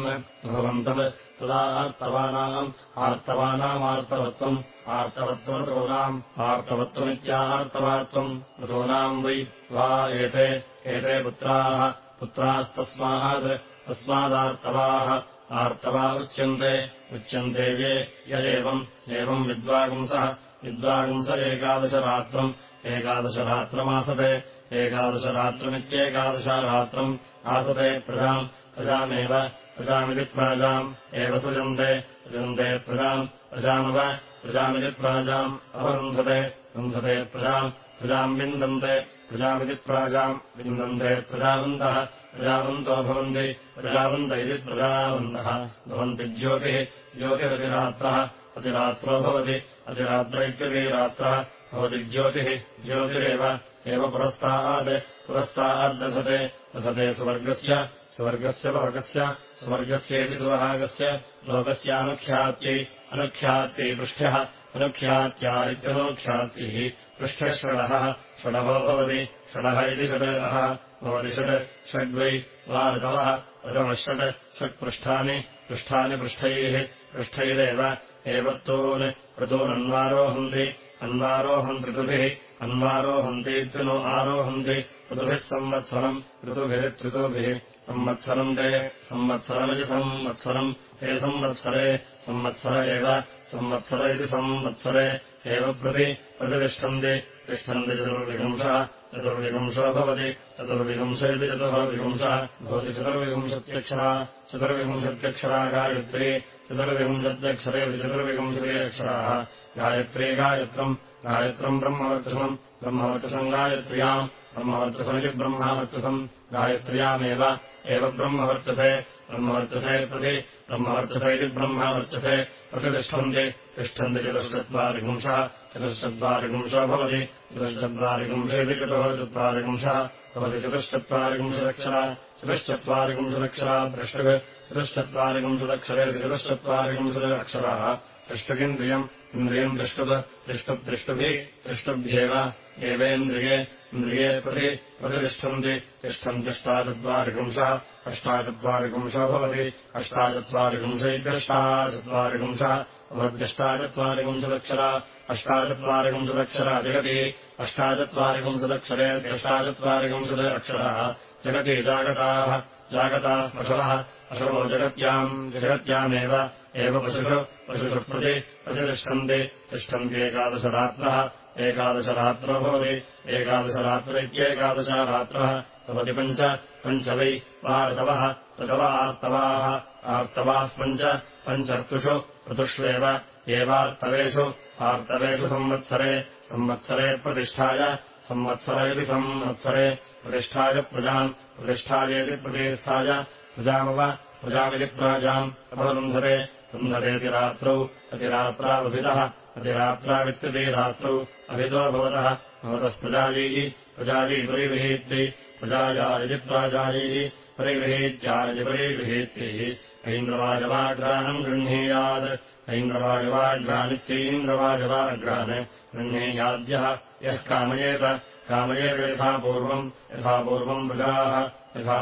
भवन्तत् तदा आर्तवानाम् आर्तवानामार्तवत्वम् आर्तवत्वऋतूनाम् आर्तवत्वमित्यार्तवात्वम् ऋतूनाम् वै वा एते एते पुत्राः पुत्रास्तस्मात् तस्मादार्तवाः। आर्तवा उच्यन्ते। उच्यन्ते ये य एवम् विद्वागुंसः विद्वागुंस एकादशरात्रम् एकादशरात्रमासते। एकादशरात्रमित्येकादशरात्रम् आसते। प्रजाम्। प्रजामेव। प्रजामिति प्राजाम्। एव सृजन्ते। सृजन्ते प्रजाम्। प्रजामव। प्रजामिति प्राजाम्। अवरुन्धते। रुन्धते प्रजाम्। प्रजाम् विन्दन्ते। प्रजामिति प्राजाम्। विन्दन्ते प्रजावन्तः प्रजावन्तो भवन्ति। प्रजावन्त इति प्रजावन्तः। भवन्ति ज्योतिः। ज्योतिरतिरात्रः अतिरात्रो। भवति। अतिरात्र इत्यतिरात्रः भवति ज्योतिः। ज्योतिरेव। एव पुरस्तात्। पुरस्ताद्दधते दधते। सुवर्गस्य। स्वर्गस्य लोकस्य। स्वर्गस्येति सुवभागस्य लोकस्यानुख्यात्यै। अनुख्यात्यै पृष्ठ्यः। अनुख्यात्या इत्यनुख्यात्यैः पृष्ठः षडः। षडभो भवति। षडः इति षडः भवति षड् षड्वै वा ऋतवः ऋतवः षट् षट्पृष्ठानि पृष्ठानि पृष्ठैः पृष्ठैरेव एवत्तून् ऋतूनन्वारोहन्ति अन्वारोहन् ऋतुभिः अन्वारोहन्तीत्यनो आरोहन्ति ऋतुभिः संवत्सरम् ऋतुभिरित्ऋतुभिः संवत्सरम् ते संवत्सरमिति संवत्सरम् ते संवत्सरे संवत्सर एव संवत्सर इति संवत्सरे एव प्रति प्रतिष्ठन्ति। तिष्ठन्ति चतुर्विंशः चतुर्विंशो भवति। चतुर्विंश इति चतुर्विंशः भवति चतुर्विंशत्यक्षरा। चतुर्विंशत्यक्षरा गायत्री चतुर्विंशत्यक्षरे चतुर्विंशति अक्षराः गायत्री गायत्रम् गायत्रम् ब्रह्मवर्चसम् ब्रह्मवर्चसम् गायत्र्याम् ब्रह्मवर्चसमिति ब्रह्मावर्चसम् गायत्र्यामेव एव ब्रह्मवर्चसे ब्रह्मवर्चसे प्रति ब्रह्मवर्चस इति ब्रह्मवर्चसे प्रतिष्ठन्ति तिष्ठन्ति चतुश्चत्वारिपुंशः चतुश्चत्वारिपुंशो भवति चतुश्चत्वारिपुंश इति चतुश्चत्वारिपुंशः भवति चतुश्चत्वारिपुंशदक्षरा चतुश्चत्वारिपुंशदक्षरा द्रष्टुः चतुश्चत्वारिपुंशदक्षरे चतुश्चत्वारिपुंशदक्षराः दृष्टुगिन्द्रियम् इन्द्रियम् दृष्टुव दृष्टुद्दृष्टुभिः दृष्टुभ्येव एवेन्द्रिये इन्द्रिये प्रति प्रतिष्ठन्ति तिष्ठन्त्यष्टाचत्वारिपुंशः अष्टाचत्वारिपुंशो भवति अष्टाचत्वारिपुंश इत्यष्टाचत्वारिपुंशः भवत्यष्टाचत्वारिपुंशदक्षरा अष्टाचत्वारिपुंशदक्षरा जगति अष्टाचत्वारिपुंशदक्षरे अष्टाचत्वारिपुंशद अक्षराः जगति जागताः जागताः पशवः अशवो जगत्याम् जगत्यामेव एव पशुषु पशुषु प्रति प्रतिष्ठन्ति तिष्ठन्त्येकादशरात्रः एकादशरात्रो भवति एकादशरात्र इत्येकादशा रात्रः भवति पञ्च पञ्च वै वा ऋतवः ऋतवा आर्तवाः आर्तवाः पञ्च पञ्चर्तुषु ऋतुष्वेव एवार्तवेषु आर्तवेषु संवत्सरे। संवत्सरे प्रतिष्ठाय संवत्सर इति संवत्सरे। प्रतिष्ठाय प्रजाम् प्रतिष्ठायेति प्रतिष्ठाय प्रजामव प्रजामिति प्राजाम् अपरुन्धरे रुन्धरेति रात्रौ अतिरात्रावभिदः अतिरात्रावित्यतिरात्रौ अभितो भवतः भवतः प्रजायैः प्रजायै परिगृहीत्यै प्रजाया यदि प्राजायैः परिगृहीत्यायि परिगृहीत्यैः ऐन्द्रवाजवाग्रानम् गृह्णीयात् ऐन्द्रवाजवाग्रानित्यैन्द्रवाजवाग्रान् गृह्णीयाद्यः यः कामयेत कामयेत यथा पूर्वम् यथा पूर्वम् प्रजाः यथा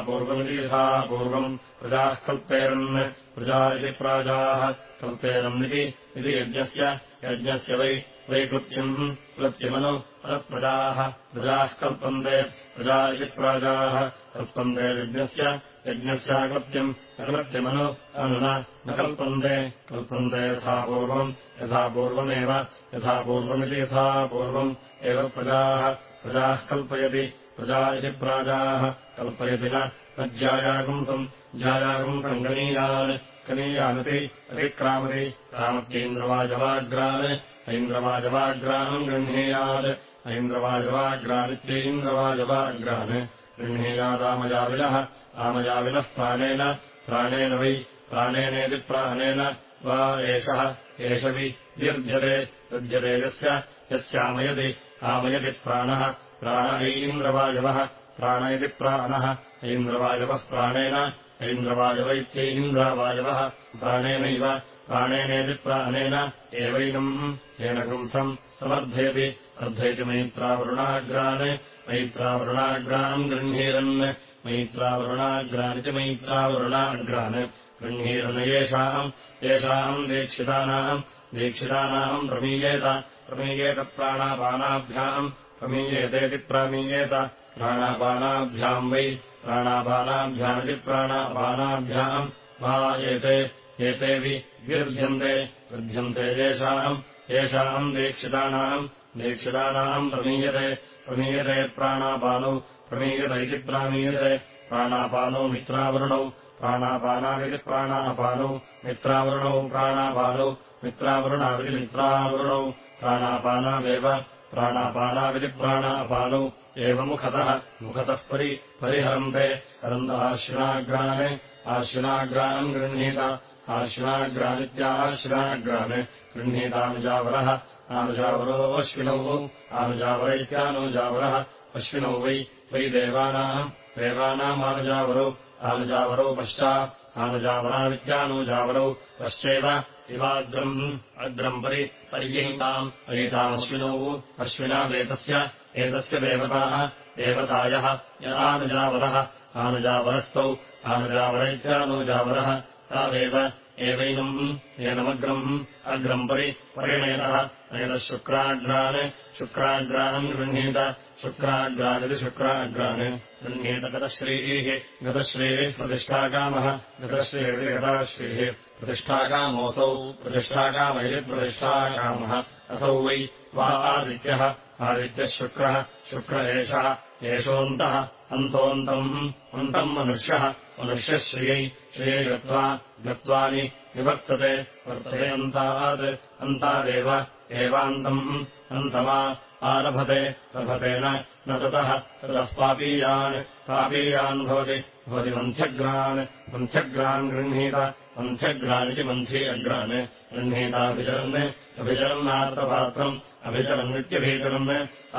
यथा पूर्वम् प्रजाः कल्पेरन् प्रजा इति प्राजाः कल्पेरन्निति इति यज्ञस्य यज्ञस्य वै वै कृत्यम् कृत्यमनु अप्रजाः प्रजाः कल्पन्ते प्रजा इति प्राजाः कल्पन्ते यज्ञस्य यज्ञस्याकृत्यम् अकृत्यमनु अनुना न कल्पन्ते कल्पन्ते यथा पूर्वम् यथा पूर्वमेव यथा पूर्वमिति यथा पूर्वम् एव प्रजाः प्रजाः कल्पयति प्रजा इति प्राजाः कल्पयति न ज्यायागुंसम् गणीयान् कनीयानपि अतिक्रामति क्रामत्यैन्द्रवाजवाग्रान् ऐन्द्रवाजवाग्रानम् गृह्णीयात् ऐन्द्रवाजवाग्रानित्यैन्द्रवाजवाग्रान् गृह्णीयादामयाविनः आमयाविनः प्राणेन प्राणेन वै प्राणेनेति प्राणेन वा एषः एष वि युध्यते युध्यते यस्य यस्यामयति आमयति प्राणः प्राण ऐन्द्रवायवः प्राण इति प्राणः ऐन्द्रवायवः प्राणेन ऐन्द्रवायव इत्यैन्द्रवायवः प्राणेनैव प्राणेनेति प्राणेन एवैनम् येन पुंसम् समर्थयति अर्धयति मैत्रावरुणाग्रान् मैत्रावरुणाग्रान् गृह्णीरन् मैत्रावरुणाग्रानिति मैत्रावरुणाग्रान् गृह्णीरन् येषाम् येषाम् दीक्षितानाम् दीक्षितानाम् प्रमीयेत प्रमीयेत प्राणापानाभ्याम् प्रमीयेतेति प्रामीयेत प्राणापानाभ्याम् वै प्राणापानाभ्यामिति प्राणापानाभ्याम् वा एते एते वि विरुध्यन्ते वृध्यन्ते येषाम् येषाम् दीक्षितानाम् दीक्षितानाम् प्रमीयते प्रमीयते प्राणापानौ प्रमीयत इति प्रामीयते प्राणापानौ मित्रावरुणौ प्राणापानाविति प्राणापानौ मित्रावरुणौ प्राणापानौ मित्रावरुणाविति मित्रावरुणौ प्राणापानावेव प्राणापानाविति प्राणापानौ एव मुखतः परि परिहरन्ते। हरन्तः आश्विनाग्रान् आश्विनाग्रान् गृह्णीत आश्विनाग्रानित्याश्विनाग्रान् गृह्णीतानुजावरः। आनुजावरो अश्विनौ। आनुजावर इत्यानुजावरः। अश्विनौ वै वै देवानाम् देवानामानुजावरौ। आनुजावरौ पश्चा आनुजावराविद्यानुजावरौ पश्चैव इवाग्रम् अग्रम् परि पर्ययिताम् अयितामश्विनौ अश्विना वेतस्य एतस्य देवताः। देवतायः। य आनुजावरः। आनुजावरस्तौ आनुजावर इत्यानुजावरः तावेव एवैनम्। एनमग्रम्। अग्रम् परि परिणेतः। नयतः शुक्राग्रान् शुक्राग्रान् गृह्णीत शुक्राग्रानिति शुक्राग्रान् गृह्णीत गतश्रीः प्रतिष्ठाकामः गतश्रीरिति गताश्रीः प्रतिष्ठाकामोऽसौ प्रतिष्ठाकाम इति प्रतिष्ठाकामः असौ वै वा आदित्यः आदित्यः शुक्रः शुक्र एषः एषोऽन्तः अन्तोऽन्तम् अन्तम् मनुष्यः मनुष्यश्रियै श्रियै गत्वा गत्वानि विवर्तते वर्तते अन्तात् अन्तादेव एवान्तम् अन्तमा आरभते रभतेन न ततः ततः पापीयान् पापीयान् भवति भवति मन्थ्यग्रान् मन्थ्यग्रान् गृह्णीत मन्थ्यग्रानिति मन्थी अग्रान् गृह्णीताभिचरन् अभिचरन्नार्तपात्रम् अभिचरन्नित्यभिचरन्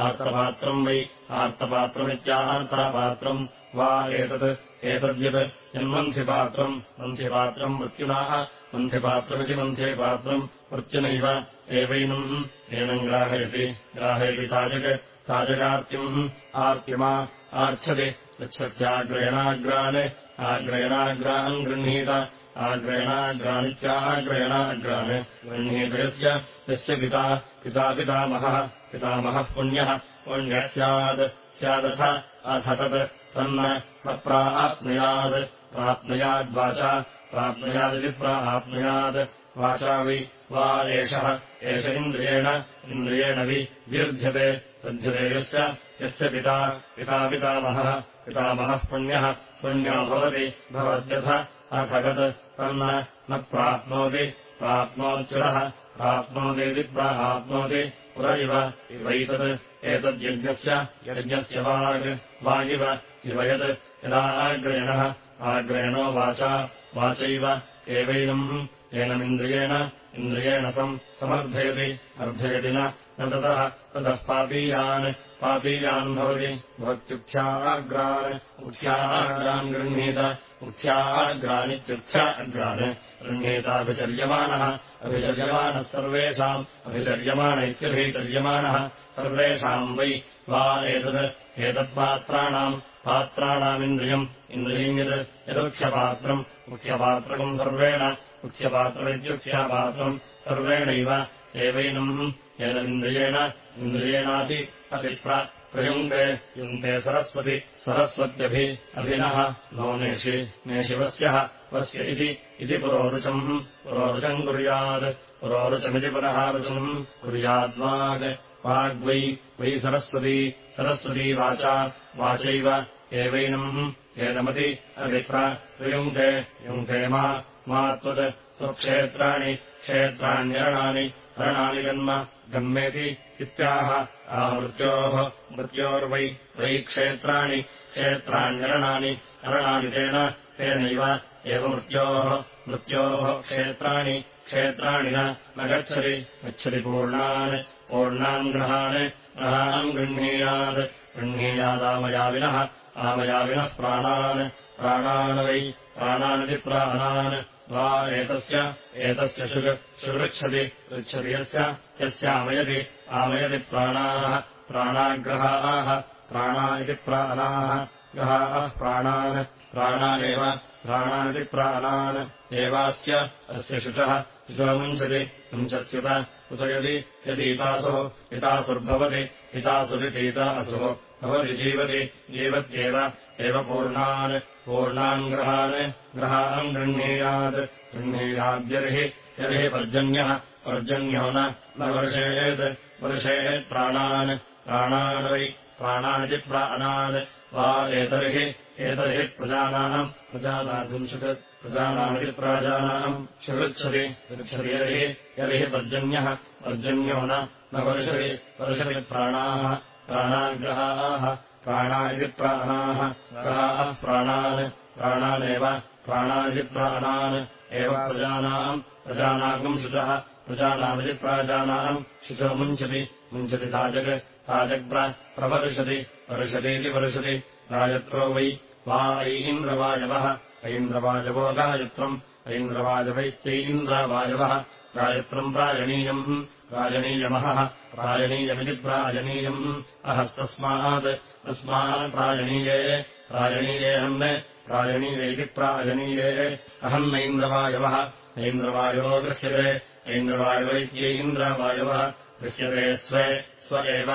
आर्तपात्रम् वै आर्तपात्रमित्यार्तपात्रम् वा एतत् एतद्यत्। यन्मन्थिपात्रम् मन्थिपात्रम् मृत्युनाः मन्थिपात्रमिति मन्थिपात्रम् मृत्युनैव। एवैनम् एनम् ग्राहयति ग्राहयति ताजक ताजकार्तिम् आर्तिमा आर्च्छति। गच्छत्याग्रयणाग्रान् आग्रयणाग्रान् गृह्णीत आग्रयणाग्रानित्याग्रयणाग्रान् गृह्णीत यस्य यस्य पिता पिता पितामहः पितामहः पुण्यः। पुण्यः स्यात् स्यादथ अथ तत् तन्न न प्राप्नुयात् प्राप्नुयाद्वाचा प्राप्नुयादिति प्राप्नुयात् वाचा वि वा एषः। एष इन्द्रियेण। इन्द्रियेण वि विरुध्यते। युध्यते यस्य यस्य पिता। पिता पितामहः। पुण्यः। पुण्यो भवति। भवत्यथ अथ गत् तन्न न प्राप्नोति। प्राप्नोत्युरः प्राप्नोतीति प्राप्नोति पुर इव इवैतत् एतद्यज्ञस्य यज्ञस्य वाग् वागिव इव यत् यदा आग्रयणः आग्रयणो वाचा वाचैव एवैनम् एनमिन्द्रियेण इन्द्रियेण सम् समर्थयति अर्थयति न ततः ततः पापीयान् पापीयान् भवति। भवत्युक्थ्याग्रान् उक्थ्याग्रान् गृह्णीत उक्थ्याग्रानित्युक्थ्या अग्रान् गृह्णीताभिचर्यमाणः अभिचर्यमाणः सर्वेषाम् अभिचर्यमाण इत्यभिचर्यमाणः सर्वेषाम् वै वा एतत् एतत्पात्राणाम् पात्राणामिन्द्रियम् इन्द्रियम् यत् यदुख्यपात्रम् मुख्यपात्रकम् सर्वेण मुख्यपात्रमित्युख्यपात्रम् सर्वेणैव एवैनम् एनमिन्द्रियेण इन्द्रियेणापि अपि प्रयुङ्क्ते युङ्क्ते सरस्वति सरस्वत्यभि अभिनः नो नेषि नेशिवस्यः वस्य इति पुरोरुचम् पुरोरुचम् कुर्यात् पुरोरुचमिति पुनः रुचम् कुर्याद्वाग् वाग्वै वै सरस्वती सरस्वती वाचा वाचैव एवैनम् एनमति अभिप्र प्रयुङ्क्ते युङ्क्ते मा त्वत् स्वक्षेत्राणि क्षेत्राण्यरणानि रणानि जन्म गम्येति इत्याह। आहमृत्योः मृत्योर्वै वै क्षेत्राणि क्षेत्राण्यरणानि अरणानि तेन तेनैव एव मृत्योः। मृत्योः क्षेत्राणि क्षेत्राणि न गच्छति। गच्छति पूर्णान् पूर्णान् ग्रहान् ग्रहान् गृह्णीयात्। गृह्णीयादामयाविनः आमयाविनः प्राणान् प्राणान् वै प्राणानिति प्राणान् वा एतस्य एतस्य शुग् शुगृच्छति पृच्छति यस्य यस्यामयति आमयति प्राणाः प्राणाग्रहाः प्राणा इति प्राणाः ग्रहाः प्राणान् प्राणानेव प्राणानिति प्राणान् एवास्य अस्य शुचः शुचो मुञ्चति मुञ्चत्युत उत यदि यदीतासुः हितासुर्भवति हितासुरितीता असुः भवति जीवति जीवत्येव एव पूर्णान् पूर्णान् ग्रहान् ग्रहान् गृह्णीयात्। गृह्णीयाद्यर्हि यर्हि पर्जन्यः पर्जन्यो न वर्षेत् वर्षेत् प्राणान् प्राणान् वै प्राणानिति प्राणान्। वा एतर्हि एतर्हि प्रजानाम् प्रजानागुंशत् प्रजानामिति प्राजानाम्। शुगच्छति गच्छति यर्हि यर्हि पर्जन्यः पर्जन्यो न वर्षति वर्षति प्राणाः प्राणाग्रहाः प्राणा इति प्राणाः ग्रहाः प्राणान् प्राणानेव प्राणानिति प्राणान् एव प्रजानाम् प्रजानागम् शुचः प्रजानामिति प्राजानाम् शुचो मुञ्चति मुञ्चति ताजग् ताजग् प्रवर्षति वर्षतीति वर्षति राजत्रो वै वा ऐन्द्रवायवः ऐन्द्रवायवो गायत्रम् ऐन्द्रवायवैत्यैन्द्रवायवः गायत्रम् प्रायणीयम् प्रायणीयमहः प्रायणीयमिति प्रायणीयम् अहस्तस्मात् तस्मात् प्रायणीये प्रायणीयेऽहम् प्रायणीये इति प्रायणीये। अहम् ऐन्द्रवायवः ऐन्द्रवायो गृह्यते ऐन्द्रवायुवैत्यैन्द्रवायवः गृह्यते स्वे स्व एव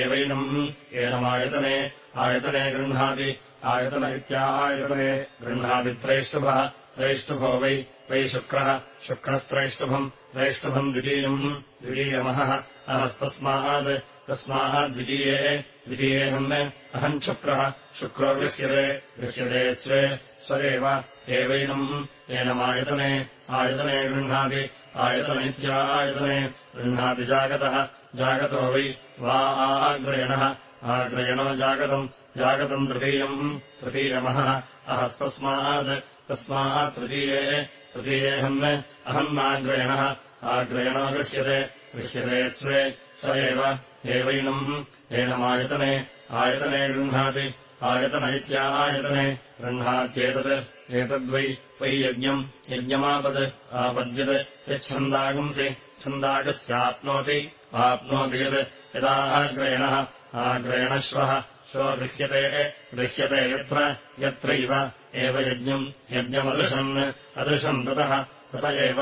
एवैनम्। एनमायतने आयतने गृह्णाति आयतन इत्यायतने गृह्णाति त्रैष्टुभः त्रैष्टुभो वै वै शुक्रः शुक्रस्त्रैष्टुभम् त्रैष्टुभम् द्वितीयम् द्वितीयमहः। अहस्तस्मात् तस्माद्वितीये द्वितीयेऽहम् अहम् शुक्रः शुक्रो गृह्यते गृह्यते स्वे स्व एव एवैनम्। एनमायतने आयतने गृह्णाति आयतनेत्यायतने गृह्णाति जागतः। जागतो वै वा आग्रयणः। आग्रयणो जागतम् जागतम् तृतीयम् तृतीयमहः। अहस्तस्मात् तस्मात् तृतीये तृतीयेऽहम् अहम् आग्रयणः आग्रयणो गृह्यते गृह्यते स्वे। स एव। एवैनम्। एनमायतने। आयतने गृह्णाति। आयतन। इत्यायतने गृह्णात्येतत्। एतद्वै वै यज्ञम्। यज्ञमापद्। आपद्यत्। यच्छन्दागंसि। छन्दागस्याप्नोति। आप्नोति यत् यदाग्रयणः आग्रयणश्वः श्वो गृह्यते गृह्यते यत्र यत्रैव एव यज्ञम् यज्ञमदृशन् अदृशम् ततः तत एव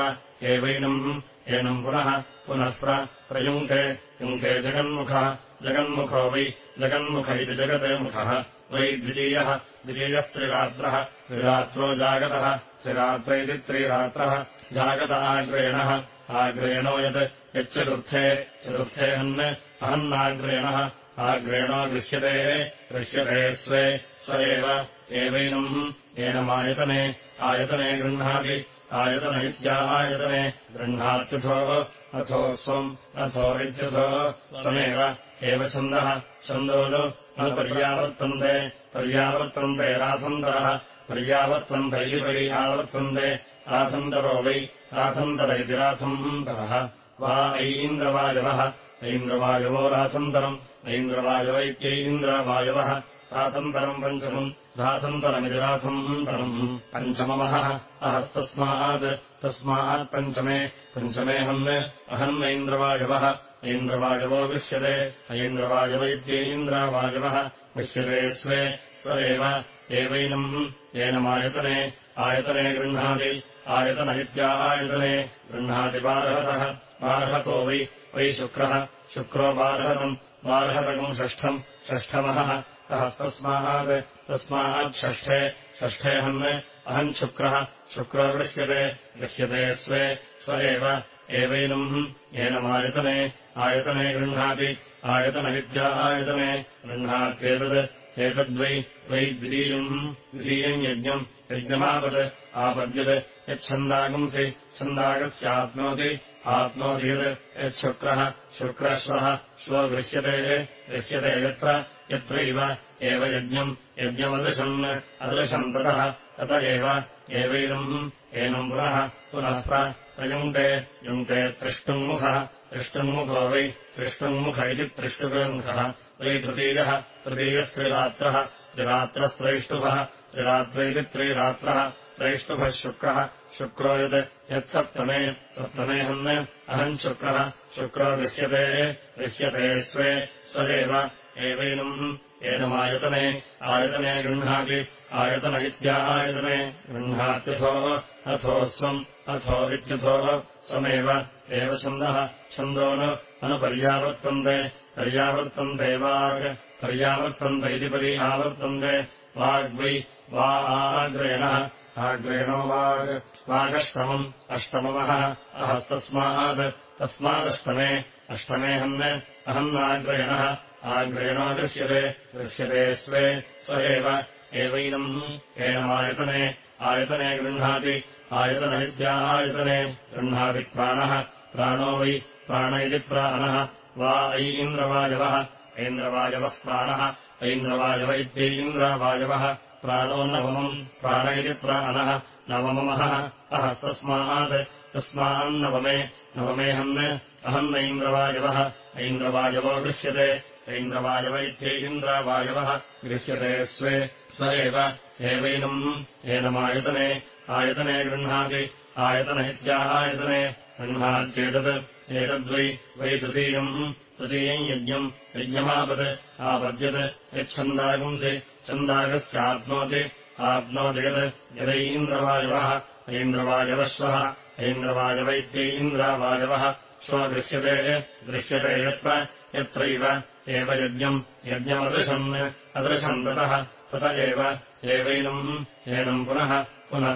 एवैनम् एनम् पुनः पुनः प्रयुङ्क्ते युङ्क्ते जगन्मुखः जगन्मुखो वै जगन्मुख इति जगते मुखः वै द्वितीयः द्वितीयस्त्रिरात्रः त्रिरात्रो जागतः त्रिरात्र इति त्रिरात्रः जागत आग्रयणः आग्रयणो यत् यच्चतुर्थे चतुर्थेऽहन् अहन्नाग्रयणः आग्रयणो गृह्यते गृह्यते स्वे स एव। एवैनम् एनमायतने आयतने गृह्णाति आयतन इत्यायतने गृह्णात्यथो अथो स्वम् अथो इत्यथो स्वमेव। एव छन्दः छन्दो न पर्यावर्तन्ते पर्यावर्तन्ते पर्यावर्तन्त इति पर्यावर्तन्ते राथन्तरो वै राथन्तर इति राथन्तरः वा ऐन्द्रवायवः ऐन्द्रवायवो राथन्तरम् ऐन्द्रवायव इत्यैन्द्रवायवः राथन्तरम् पञ्चमम् राथन्तरमिति राथन्तरम् पञ्चममहः अहस्तस्मात् तस्मात् पञ्चमे पञ्चमेऽहम् अहम् ऐन्द्रवायवो। गृह्यते ऐन्द्रवायव इत्यैन्द्रवायवः गृह्यते स्वे स एव एवैनम् एनमायतने आयतने गृह्णाति आयतन इत्यायतने गृह्णाति बार्हतः बार्हतो वै वै शुक्रः शुक्रो बार्हतम् बार्हतकम् षष्ठम्। षष्ठमहः अहस्तस्मात् तस्मात् षष्ठे षष्ठेऽहम् अहम् शुक्रः शुक्रो गृह्यते गृह्यते स्वे स्व एव एवैनम् एनमायतने आयतने गृह्णाति आयतनविद्यायतने गृह्णात्येतत् एतद्वै वै द्वितीयम् द्वितीयम् यज्ञम् यज्ञमापत् आपद्यत् यच्छन्दागंसि छन्दागस्याप्नोति आप्नोति यत् यच्छुक्रः शुक्रश्वः श्वो गृह्यते गृह्यते यत्र यत्रैव एव यज्ञम् यज्ञमदृशन् अदृशम् ततः तत एव एवैनम् एनम् पुनः पुनः प्रयुङ्क्ते युङ्क्ते त्रिष्टुङ्मुखः त्रिष्टुङ्मुखो वै त्रिष्टुङ्मुख इति त्रिष्टुगन्मुखः वै तृतीयः तृतीयस्त्रिरात्रः त्रिरात्रस्त्रैष्टुभः त्रिरात्र इति त्रिरात्रः त्रैष्टुभः शुक्रः शुक्रो यत् यत्सप्तमे सप्तमेऽहन् अहम् शुक्रः शुक्रो गृह्यते गृह्यते स्वे स एव एवैनम् एनमायतने आयतने गृह्णाति आयतन इत्यायतने गृह्णात्यथो अथो स्वम् अथो इत्यथो स्वमेव एव छन्दः छन्दो न अनुपर्यावर्तन्ते पर्यावर्तन्ते वाग् पर्यावर्तन्त इति पर्यावर्तन्ते वाग्वै वा आग्रयणः आग्रयणो वाग् वागष्टमम् अष्टममः अहस्तस्मात् तस्मादष्टमे अष्टमेऽहम् अहम् आग्रयणः आग्रयणो दृश्यते दृश्यते स्वे स एव एवैनम् एनमायतने आयतने गृह्णाति आयतन इत्यायतने गृह्णाति प्राणः प्राणो वै प्राण इति प्राणः वा ऐन्द्रवायवः ऐन्द्रवायवः प्राणः ऐन्द्रवायव इत्यैन्द्रवायवः प्राणो नवमम् प्राण इति प्राणः नवममः। अहस्तस्मात् तस्मान्नवमे नवमेऽहम् अहम् ऐन्द्रवायवः। ऐन्द्रवायवो गृह्यते ऐन्द्रवायव इत्यैन्द्रवायवः गृह्यते स्वे स एव एवैनम् एनमायतने आयतने गृह्णाति आयतन इत्यायतने गृह्णात्येतत् एतद्वै वै तृतीयम् तृतीयम् यज्ञम् यज्ञमापत् आपद्यत् यच्छन्दागंसि छन्दागस्याप्नोति आप्नोति यत् यदैन्द्रवायवः ऐन्द्रवायवश्वः। ऐन्द्रवायवैत्यै इन्द्रावायवः। श्वदृश्यते दृश्यते। यत्र। यत्रैव। एव यज्ञम्। यज्ञमदृशन् अदृशम् ततः। तत एव। एवैनम्। एनम् पुनः। पुनः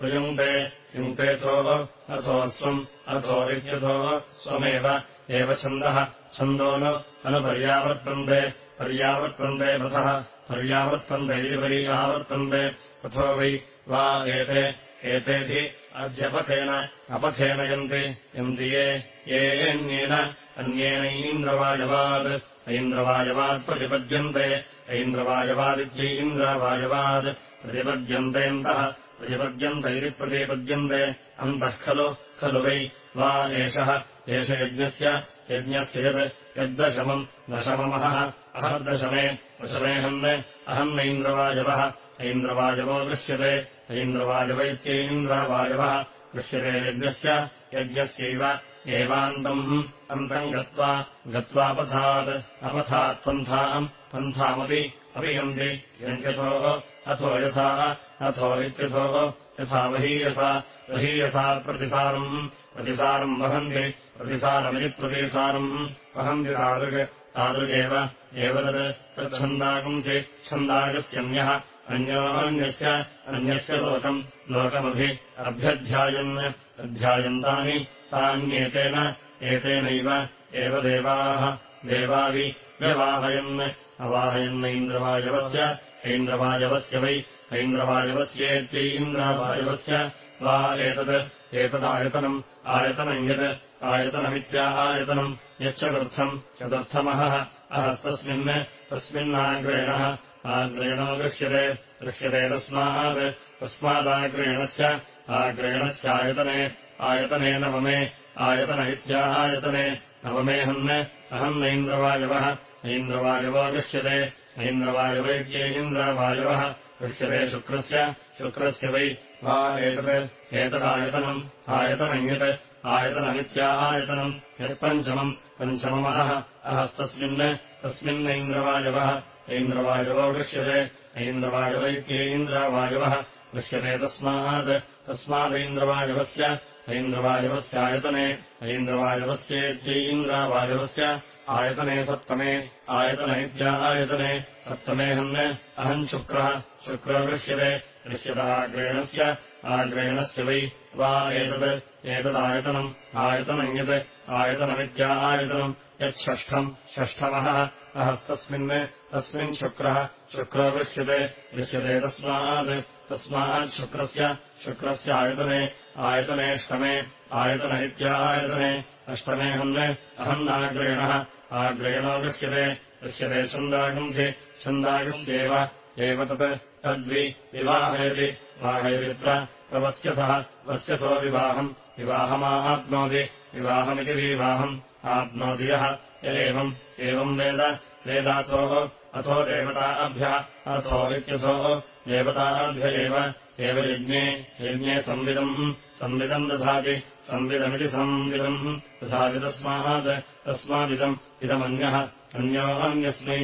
प्रयुङ्क्ते। युङ्क्तेऽथो अथोऽस्वम् अथो इत्यथो। स्वमेव एव छन्दः। छन्दो न। अनुपर्यावर्तन्ते पर्यावर्तन्ते। पथः पर्यावर्तन्ते इति पर्यावर्तन्ते। पथो वै वा एते। एतेति अद्यपथेन अपथेनयन्ति। यन्ति ये। येऽन्येन। अन्येनैन्द्रवायवात् ऐन्द्रवायवात् प्रतिपद्यन्ते। ऐन्द्रवायवादित्यैन्द्रवायवात् प्रतिपद्यन्तेऽन्तः। प्रतिपद्यन्त इति प्रतिपद्यन्ते। अन्तः खलु। खलु वै वा एषः एष यज्ञस्य यज्ञस्य यत् यद्दशमम् दशममहः अहर्दशमे दशमेऽहन् अहन्नैन्द्रवायवः ऐन्द्रवायवो दृश्यते ऐन्द्रवायव इत्यैन्द्रवायवः दृश्यते यज्ञस्य यज्ञस्यैव एवान्तम् अन्तम् गत्वा गत्वापथात् अपथात् पन्थाम् पन्थामपि अपि यन्ति यन्त्यथो अथो यथा अथो इत्यथो यथा वहीयथा प्रतिसारम् प्रतिसारम् वहन्ति प्रतिसारमिति प्रतिसारम् वहन्ति तादृक् तादृगेव एव तत् तच्छन्दागुंसि छन्दागस्यन्यः अन्योन्यस्य अन्यस्य लोकम् लोकमभि अभ्यध्यायन् अध्यायन्तानि तान्येतेन एतेनैव एव देवाः देवावि व्यवाहयन् अवाहयन्नैन्द्रवायवस्य ऐन्द्रवायवस्य वै ऐन्द्रवायवस्येत्यैन्द्रवायवस्य वा एतत् एतदायतनम् आयतनम् यत् आयतनमित्या आयतनम् यच्चतुर्थम् चतुर्थमहः अहस्तस्मिन् तस्मिन्नाग्रेणः आग्रेणो दृश्यते दृश्यते तस्मात् तस्मादाग्रेणस्य आग्रेणस्यायतने आयतने नवमे आयतन इत्यायतने नवमेऽहन् अहन्नैन्द्रवायवः ऐन्द्रवायवो दृश्यते ऐन्द्रवायवैत्यैन्द्रवायवः दृश्यते शुक्रस्य शुक्रस्य वै वा एतत् एतदायतनम् आयतनम् यत् आयतनमित्यायतनम् यत्पञ्चमम् पञ्चममहः अहस्तस्मिन् तस्मिन्नैन्द्रवायवः ऐन्द्रवायवो दृश्यते ऐन्द्रवायवैत्यैन्द्रवायवः दृश्यते तस्मात् तस्मादैन्द्रवायवस्य ऐन्द्रवायवस्यायतने ऐन्द्रवायवस्येत्यैन्द्रवायवस्य आयतने सप्तमे आयतन इत्यायतने सप्तमेऽहन् अहम् शुक्रः शुक्रो दृश्यते दृश्यताग्रेणस्य आग्रेणस्य वै वा एतत् एतदायतनम् आयतनम् यत् आयतनमित्यायतनम् यच्छष्ठम् षष्ठमहः अहस्तस्मिन् तस्मिन् शुक्रः। शुक्रो दृश्यते दृश्यते तस्मात्। तस्मात् शुक्रस्य आयतने आयतनेऽष्टमे आयतन इत्यायतने। अष्टमेऽहन् अहन्नाग्रेणः आग्रेणो दृश्यते दृश्यते छन्दागंसि छन्दागस्येव। एव तत् तद्वि विवाहयति। वाहयतित्र प्रवस्यसः वस्यसो विवाहम्। विवाहमाप्नोति विवाहमिति विवाहम् आप्नोति यः यदेवम् एवम् वेद वेदाथोः अथो देवताभ्यः अथो इत्यथो देवताभ्य एव यज्ञे यज्ञे संविदम् संविदम् दधाति संविदमिति संविदम् दधाति तस्मात् तस्मादिदम् इदमन्यः अन्यो अन्यस्मै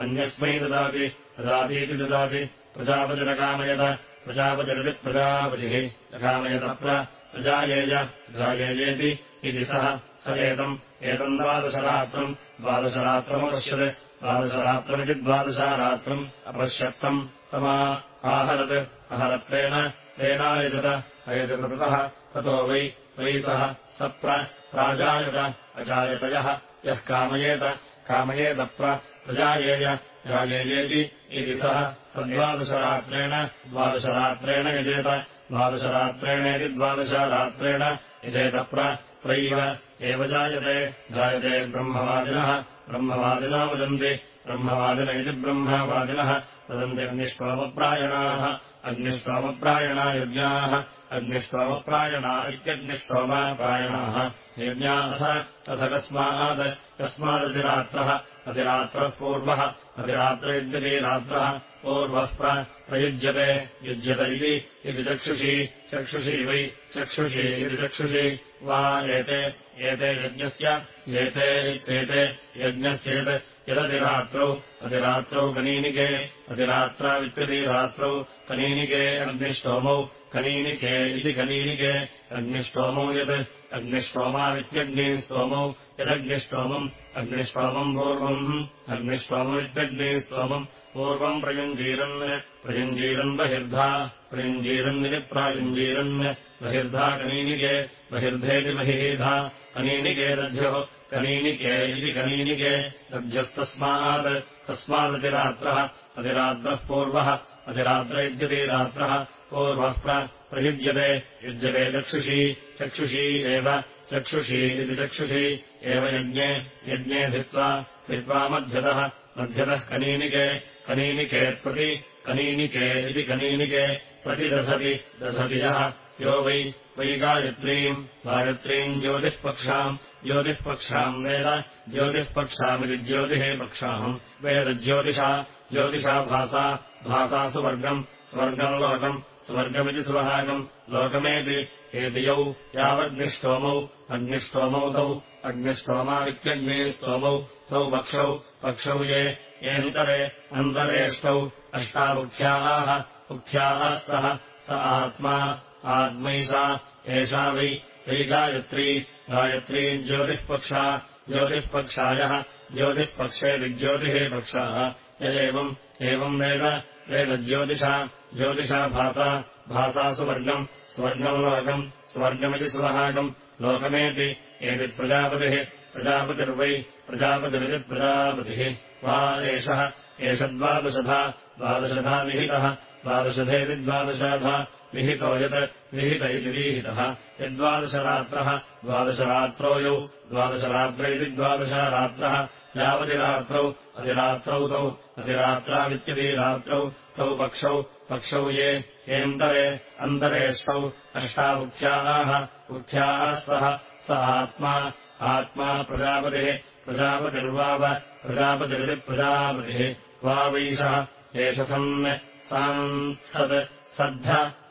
अन्यस्मै ददाति ददातीति ददाति प्रजापतिरकामयत प्रजापतिरपि प्रजापतिः रकामयत प्रजायेय प्रजायेयेति इति सः स एतम् एतम् द्वादशरात्रम्। द्वादशरात्रमपश्यत्। द्वादशरात्रमिति द्वादशारात्रम् अपश्यत्तम्। तमा आहरत्। अहरत्वेन तेनायजत। अयजततः ततो वै वै सः सप्र प्राजायत अजायतयः। यः कामयेत कामयेदप्र प्रजायेय जायेयेति इति सः सद्वादशरात्रेण। द्वादशरात्रेण यजेत। द्वादशरात्रेणेति द्वादशरात्रेण यजेतप्र त्रैव एव जायते। जायते ब्रह्मवादिनः। ब्रह्मवादिना वदन्ति। ब्रह्मवादिन इति ब्रह्मवादिनः। वदन्ति अग्निष्टोमप्रायणाः अग्निष्टोमप्रायणा यज्ञाः। अग्निष्टोमप्रायणा इत्यग्निष्टोमप्रायणाः यज्ञाः अथ कस्मात्। कस्मादतिरात्रः। अतिरात्रः पूर्वः। अतिरात्र इत्यतिरात्रः पूर्वः प्रयुज्यते। युज्यत इति चक्षुषी चक्षुषी वै चक्षुषी इति चक्षुषी वा एते एते यज्ञस्य एते इत्येते यज्ञस्येत् यदतिरात्रौ अतिरात्रौ कनीनिके अतिरात्रावित्यतिरात्रौ कनीनिके अग्निष्टोमौ कनीनिके इति कनीनिके अग्निष्टोमौ यत् अग्निष्टोमावित्यग्निस्तोमौ यदग्निष्टोमम् अग्निष्टोमम् पूर्वम् अग्निष्टोममित्यग्निस्तोमम् पूर्वम् प्रयुञ्जीरन् प्रयुञ्जीरन् बहिर्धा प्रयुञ्जीरन्निति प्रायुञ्जीरन् बहिर्धा कनीनिके बहिर्धेति बहिर्धा कनीनिके दध्योः कनीनिके इति कनीनिके दध्यस्तस्मात् तस्मादतिरात्रः अतिरात्रः पूर्वः अतिरात्र इत्यतिरात्रः पूर्वः प्रयुज्यते युज्यते चक्षुषी चक्षुषी एव चक्षुषी इति चक्षुषी एव यज्ञे यज्ञे धित्वा स्थित्वा मध्यतः मध्यतः कनीनिके कनीनिके प्रति कनीनिके इति कनीनिके प्रतिदधति दधति यः। यो वै वै गायत्रीम्। गायत्रीम् ज्योतिःपक्षाम् ज्योतिःपक्षाम् वेद। ज्योतिःपक्षामिति ज्योतिः पक्षाम् वेदज्योतिषा ज्योतिषा भासा। भासा सुवर्गम्। स्वर्गम् लोकम्। स्वर्गमिति सुभागम्। लोकमेति एति यौ। यावग्निष्टोमौ अग्निष्टोमौ तौ। अग्निष्टोमावित्यग्निस्तोमौ तौ पक्षौ। पक्षौ ये येऽन्तरे अन्तरेष्टौ। अष्टामुख्याः मुख्याः सः स आत्मा आत्मैषा एषा वै वै गायत्री गायत्री ज्योतिःपक्षा ज्योतिःपक्षायः ज्योतिःपक्षे विज्योतिः पक्षाः। यदेवम् एवम् वेद वेदज्योतिषा ज्योतिषा भासा भासा सुवर्गम् स्वर्गम् लोकम् स्वर्गमिति सुवहागम् लोकमेति एतत् प्रजापतिः प्रजापतिर्वै प्रजापतिरिति प्रजापतिः। वा एषः एष द्वादशधा द्वादशधा विहितः द्वादशधेति द्वादशाधा विहितो यत् विहित इति विहितः यद्वादशरात्रः द्वादशरात्रौ यौ द्वादशरात्र द्वादशरात्रः यावतिरात्रौ अतिरात्रौ तौ अतिरात्रावित्यतिरात्रौ तौ पक्षौ पक्षौ ये येऽन्तरे अन्तरेष्टौ अष्टामुख्याः मुख्याः सः स आत्मा आत्मा प्रजापतिः प्रजापतिर्वाव प्रजापतिरिति प्रजापतिः वा वैषः एष सन् साम् सत् सद्ध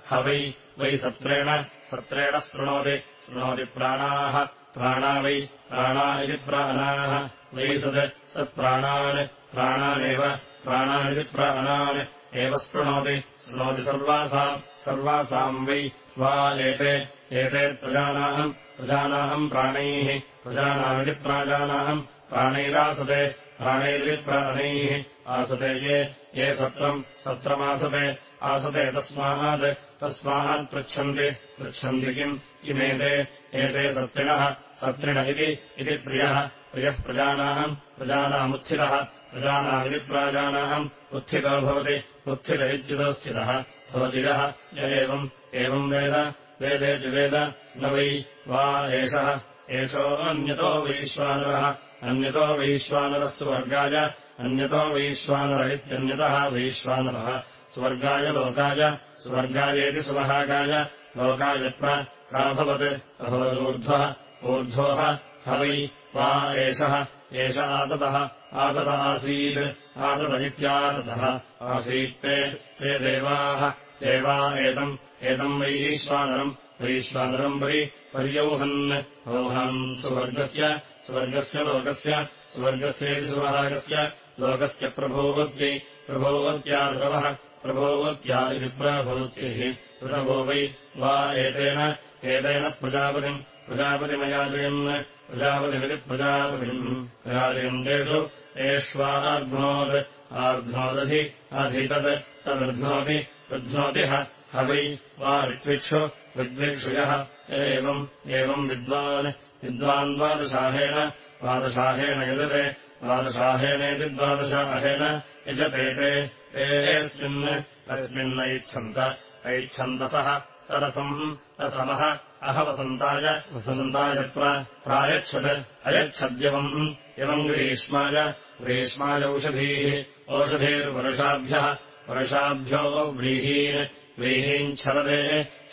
ह वै वै सत्रेण सत्रेण शृणोति शृणोति प्राणाः प्राणा वै प्राणा इति प्राणाः वै सत् सत्प्राणान् प्राणानेव प्राणानिति प्राणान् एव शृणोति शृणोति सर्वासाम् सर्वासाम् वै वा एते एते प्रजानाम् प्रजानाम् प्राणैः प्रजानामिति प्राजानाम् प्राणैरासते प्राणैरिति प्राणैः आसते ये ये सत्रम् सत्रमासते आसते तस्मात् तस्मात् पृच्छन्ति। पृच्छन्ति किम्? किमेते? एते सत्रिणः सत्रिण इति प्रियः। प्रियः प्रजानाम् प्रजानामुत्थितः। प्रजानामिति प्राजानाम् उत्थितो भवति। उत्थित इत्युतो स्थितः भवति यः य एवम् एवम् वेद। वेद न वै वा एषः। एषोऽन्यतो वैश्वानरः अन्यतो वैश्वानरः स्वर्गाय अन्यतो वैश्वानर इत्यन्यतः वैश्वानरः स्वर्गाय लोकाय स्वर्गायेति सुवहागाय लोकाय प्राभवत् अभवदूर्ध्वः ऊर्ध्वोः ह वै वा एषः एष आततः आतत आसीत् आतत आसीत्ते ते देवाः देवा एतम् एतम् वैश्वानरम् वैश्वानरम् वै पर्यौहन्। औहन् सुवर्गस्य स्वर्गस्य लोकस्य स्वर्गस्येति सुवहागस्य लोकस्य प्रभोवत्यै प्रभोवत्या ऋतवः प्रभोवत्या इति प्राभवत्यैः ऋतवो वै वा एतेन एतेन प्रजापतिम् प्रजापतिमयाजयन् प्रजापतिमिति प्रजापतिम् प्रजाजयन्तेषु एष्वार्ध्नोत् आर्ध्नोदधि अधितत् तदर्ध्नोति ऋध्नोतिः ह वै वा ऋत्विक्षु ऋद्विक्षुयः एवम् एवम् विद्वान् विद्वान् द्वादशाहेन द्वादशाहेन यजते द्वादशाहेनेति द्वादशाहेन यजते ते तेऽस्मिन् तस्मिन्नैच्छन्त ऐच्छन्तसः सरसम् रसमः अहवसन्ताय वसन्ताय प्रायच्छत् अयच्छद्यवम् यवम् ग्रीष्माय ग्रीष्माय औषधीः ओषधीर्वर्षाभ्यः वर्षाभ्यो व्रीहीन् व्रीहीञ्छरदे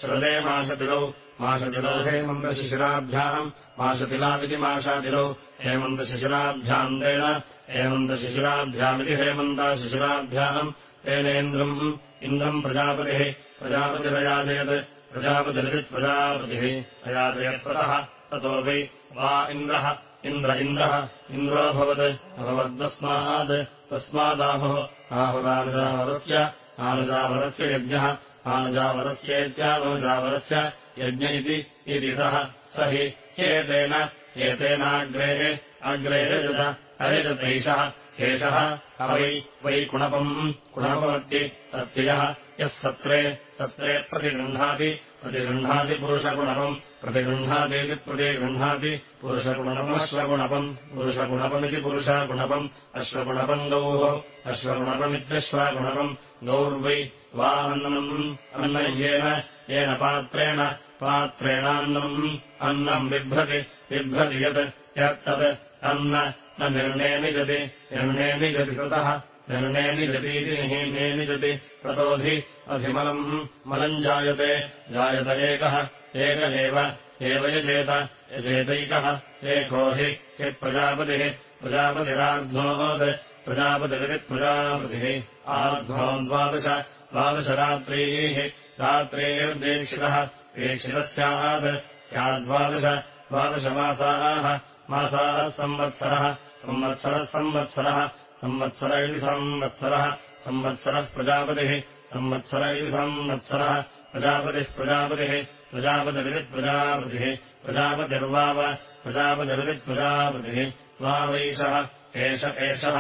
शरदे माषतिलौ माषतिलौ हेमन्तशिशिराभ्याम् माषतिलामिति माषातिलौ हेमन्तशिशिराभ्याम् देन हेमन्तशिशिराभ्यामिति हेमन्ताशिशिराभ्याम् तेनेन्द्रम् इन्द्रम् प्रजापतिः प्रजापतिरयाजयत् प्रजापतिरित्प्रजापतिः अयाजयत्पतः ततो वै इन्द्रः इन्द्र इन्द्रः इन्द्रोऽभवत् अभवद्तस्मात् तस्मादाहुः। आहुरानुजावरस्य आनुजावरस्य यज्ञः आनुजावरस्येत्यानुजावरस्य यज्ञ इति सः। स हि ह्येतेन एतेनाग्रेः अग्रे रजत अयजतैषः एषः। वै वै कुणपम् कुणपमत्ति अत्ययः यः सत्रे सत्रे प्रतिगृह्णाति प्रतिगृह्णाति पुरुषगुणपम् प्रतिगृह्णातीति प्रतिगृह्णाति पुरुषगुणपमश्वगुणपम् पुरुषगुणपमिति पुरुषगुणपम् अश्वगुणपम् गौः अश्वगुणपमित्यश्वगुणपम् गौर्वै वा अन्नम् अन्नम् येन येन पात्रेण पात्रेणान्नम् अन्नम् बिभ्रति बिभ्रति यत् यत्तत् तन्न न निर्णे निजति निर्णे निजति ततः निर्णे निजतीति निहीने निजति ततोऽधि अधिमलम् मलम् जायते जायत एकः एक एव यजेत यजेतैकः एको हि हि प्रजापतिः प्रजापतिराध्नोत् प्रजापतिरित्प्रजापतिः आध्नो द्वादश द्वादशरात्रीः रात्रेर्दीक्षितः दीक्षितः स्यात् स्याद्वादश द्वादशमासाः मासाः संवत्सरः संवत्सरः संवत्सरः संवत्सर इति संवत्सरः संवत्सरः प्रजापतिः संवत्सर इति संवत्सरः प्रजापतिः प्रजापतिः प्रजापतिरित्प्रजापतिः प्रजापतिर्वाव प्रजापतिरित्प्रजापतिः वावैषः एष एषः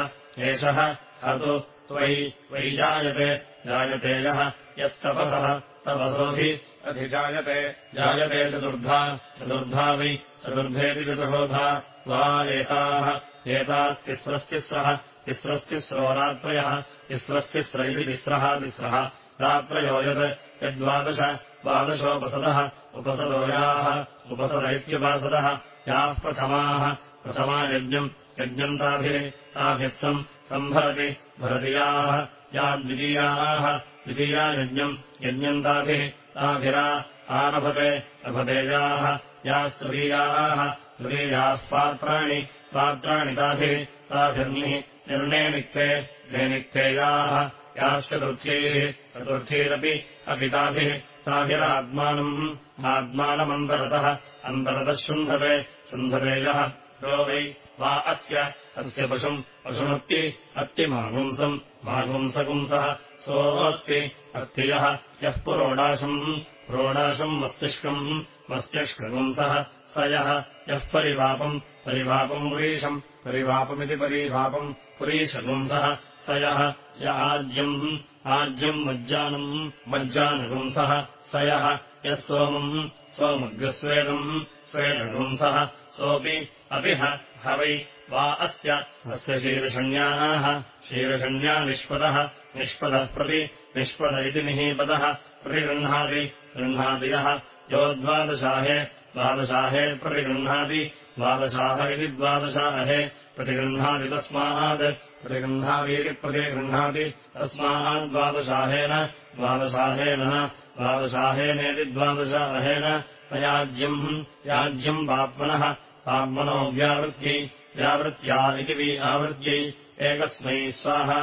एषः हतु त्वयि वै जायते जायते यः यस्तपसः तपसोऽधि अधिजायते। जायते चतुर्धा चतुर्धा वै चतुर्धेति चतुर्धा। वा एताः एतास्तिस्रस्तिस्रः तिस्रस्तिस्रो रात्रयः तिस्रस्तिस्र इति तिस्रः तिस्रः रात्रयो यत् यद्वादश द्वादशोपसदः उपसदो याः उपसद इत्युपासदः याः प्रथमाः प्रथमा यज्ञम् यज्ञम् ताभिः ताभिः सम् सम्भरति भरतियाः या द्वितीयाः द्वितीया यज्ञम् यज्ञम् ताभिः ताभिरा आरभते रभतेयाः यास्तृतीयाः तृतीयाः पात्राणि पात्राणि ताभिः ताभिर्निः निर्णेनिक्ते नेनिक्तेयाः याश्चतुर्थ्यैः चतुर्थैरपि अपि ताभिः ताभिरात्मानम् आत्मानमन्तरतः अन्तरतः शुन्धते शुन्धते यः यो वै वा अस्य अस्य पशुम् पशुमत्ति अत्तिमागुंसम् मागुंसपुंसः सोऽत्ति अत्ययः यः पुरोडाशम् प्रोडाशम् मस्तिष्कम् मस्तिष्कपुंसः स यः यः परिवापम् परिवापम् पुरीशम् परिवापमिति परिवापम् पुरीशपुंसः स यः य आज्यम् आज्यम् मज्जानम् मज्जानपुंसः स यः यः सोमम् सोमग्रस्वेदम् स्वेदपुंसः सोऽपि अपि ह वै वा अस्य अस्य शीर्षण्याः शीर्षण्या निष्पदः। निष्पदः प्रति निष्पद इति निहीपदः। प्रतिगृह्णाति गृह्णाति यः यो द्वादशाहे द्वादशाहे प्रतिगृह्णाति द्वादशाह इति द्वादशाहे। प्रतिगृह्णाति तस्मात्। प्रतिगृह्णातीति प्रतिगृह्णाति तस्माद्वादशाहेन द्वादशाहेन द्वादशाहेनेति द्वादशाहेन अयाज्यम् याज्यम्। पाप्मनः पाप्मनो व्यावृत्यै व्यावृत्या इति वि आवृत्यै एकस्मै स्वाहा।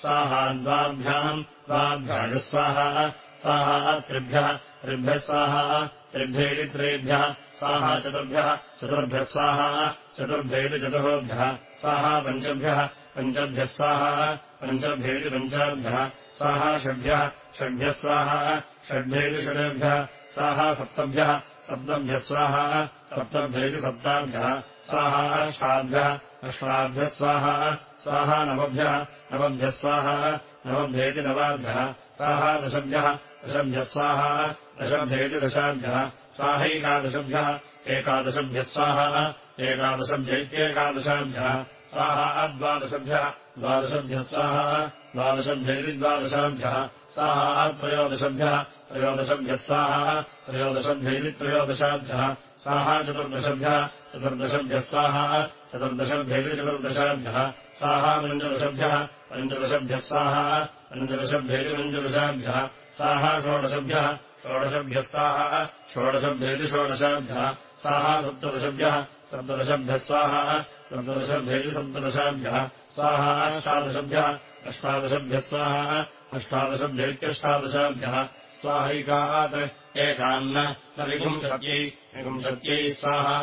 स्वाहा द्वाभ्याम् द्वाभ्यागस्वाहा स्वाहा त्रिभ्यः त्रिभ्यः स्वाहा। त्रिभ्यैति त्रेभ्यः स्वाहा चतुर्भ्यः चतुर्भ्यः स्वाहा। चतुर्भ्यैति चतुर्भ्यः स्वाहा पञ्चभ्यः पञ्चभ्यः स्वाहा। पञ्चभ्यैति पञ्चाभ्यः स्वाहा षड्भ्यः षड्भ्यः स्वाहा। षड्भ्यैति षडेभ्यः स्वाहा सप्तभ्यः सप्तभ्यः स्वाहा सप्तभ्यैति सप्ताभ्यः। स्वाहा अष्टाभ्यः अष्टाभ्यः स्वाहा। स्वाहा नवभ्यः स्वाहा। नवभ्येति नवाभ्यः। स्वाहा दशभ्यः दशभ्यः स्वाहा। दशभ्येति दशाभ्यः। स्वाहैकादशभ्यः एकादशभ्यः स्वाहा। एकादशभ्यैत्येकादशाभ्यः स्वाहा द्वादशभ्यः द्वादशभ्यः स्वाहा। द्वादशभ्यैति द्वादशाभ्यः। स्वाहा त्रयोदशभ्यः त्रयोदशभ्यः स्वाहा। त्रयोदशभ्यैति त्रयोदशाभ्यः स्वाहा चतुर्दशभ्यः चतुर्दशभ्यः स्वाहा चतुर्दशभ्यैति चतुर्दशाभ्यः स्वाहा पञ्चदशभ्यः पञ्चदशभ्यः स्वाहा पञ्चदशभ्यैति पञ्चदशाभ्यः स्वाहा षोडशभ्यः षोडशभ्यः स्वाहा षोडशभ्यैति षोडशाभ्यः स्वाहा सप्तदशभ्यः सप्तदशभ्यः स्वाहा सप्तदशभ्यैः सप्तदशाभ्यः स्वाहा अष्टादशभ्यः अष्टादशभ्यः स्वाहा अष्टादशभ्यैत्यष्टादशाभ्यः स्वाहैकात् एकान्न न विपुंशत्यै विपुंशत्यै स्वाहा।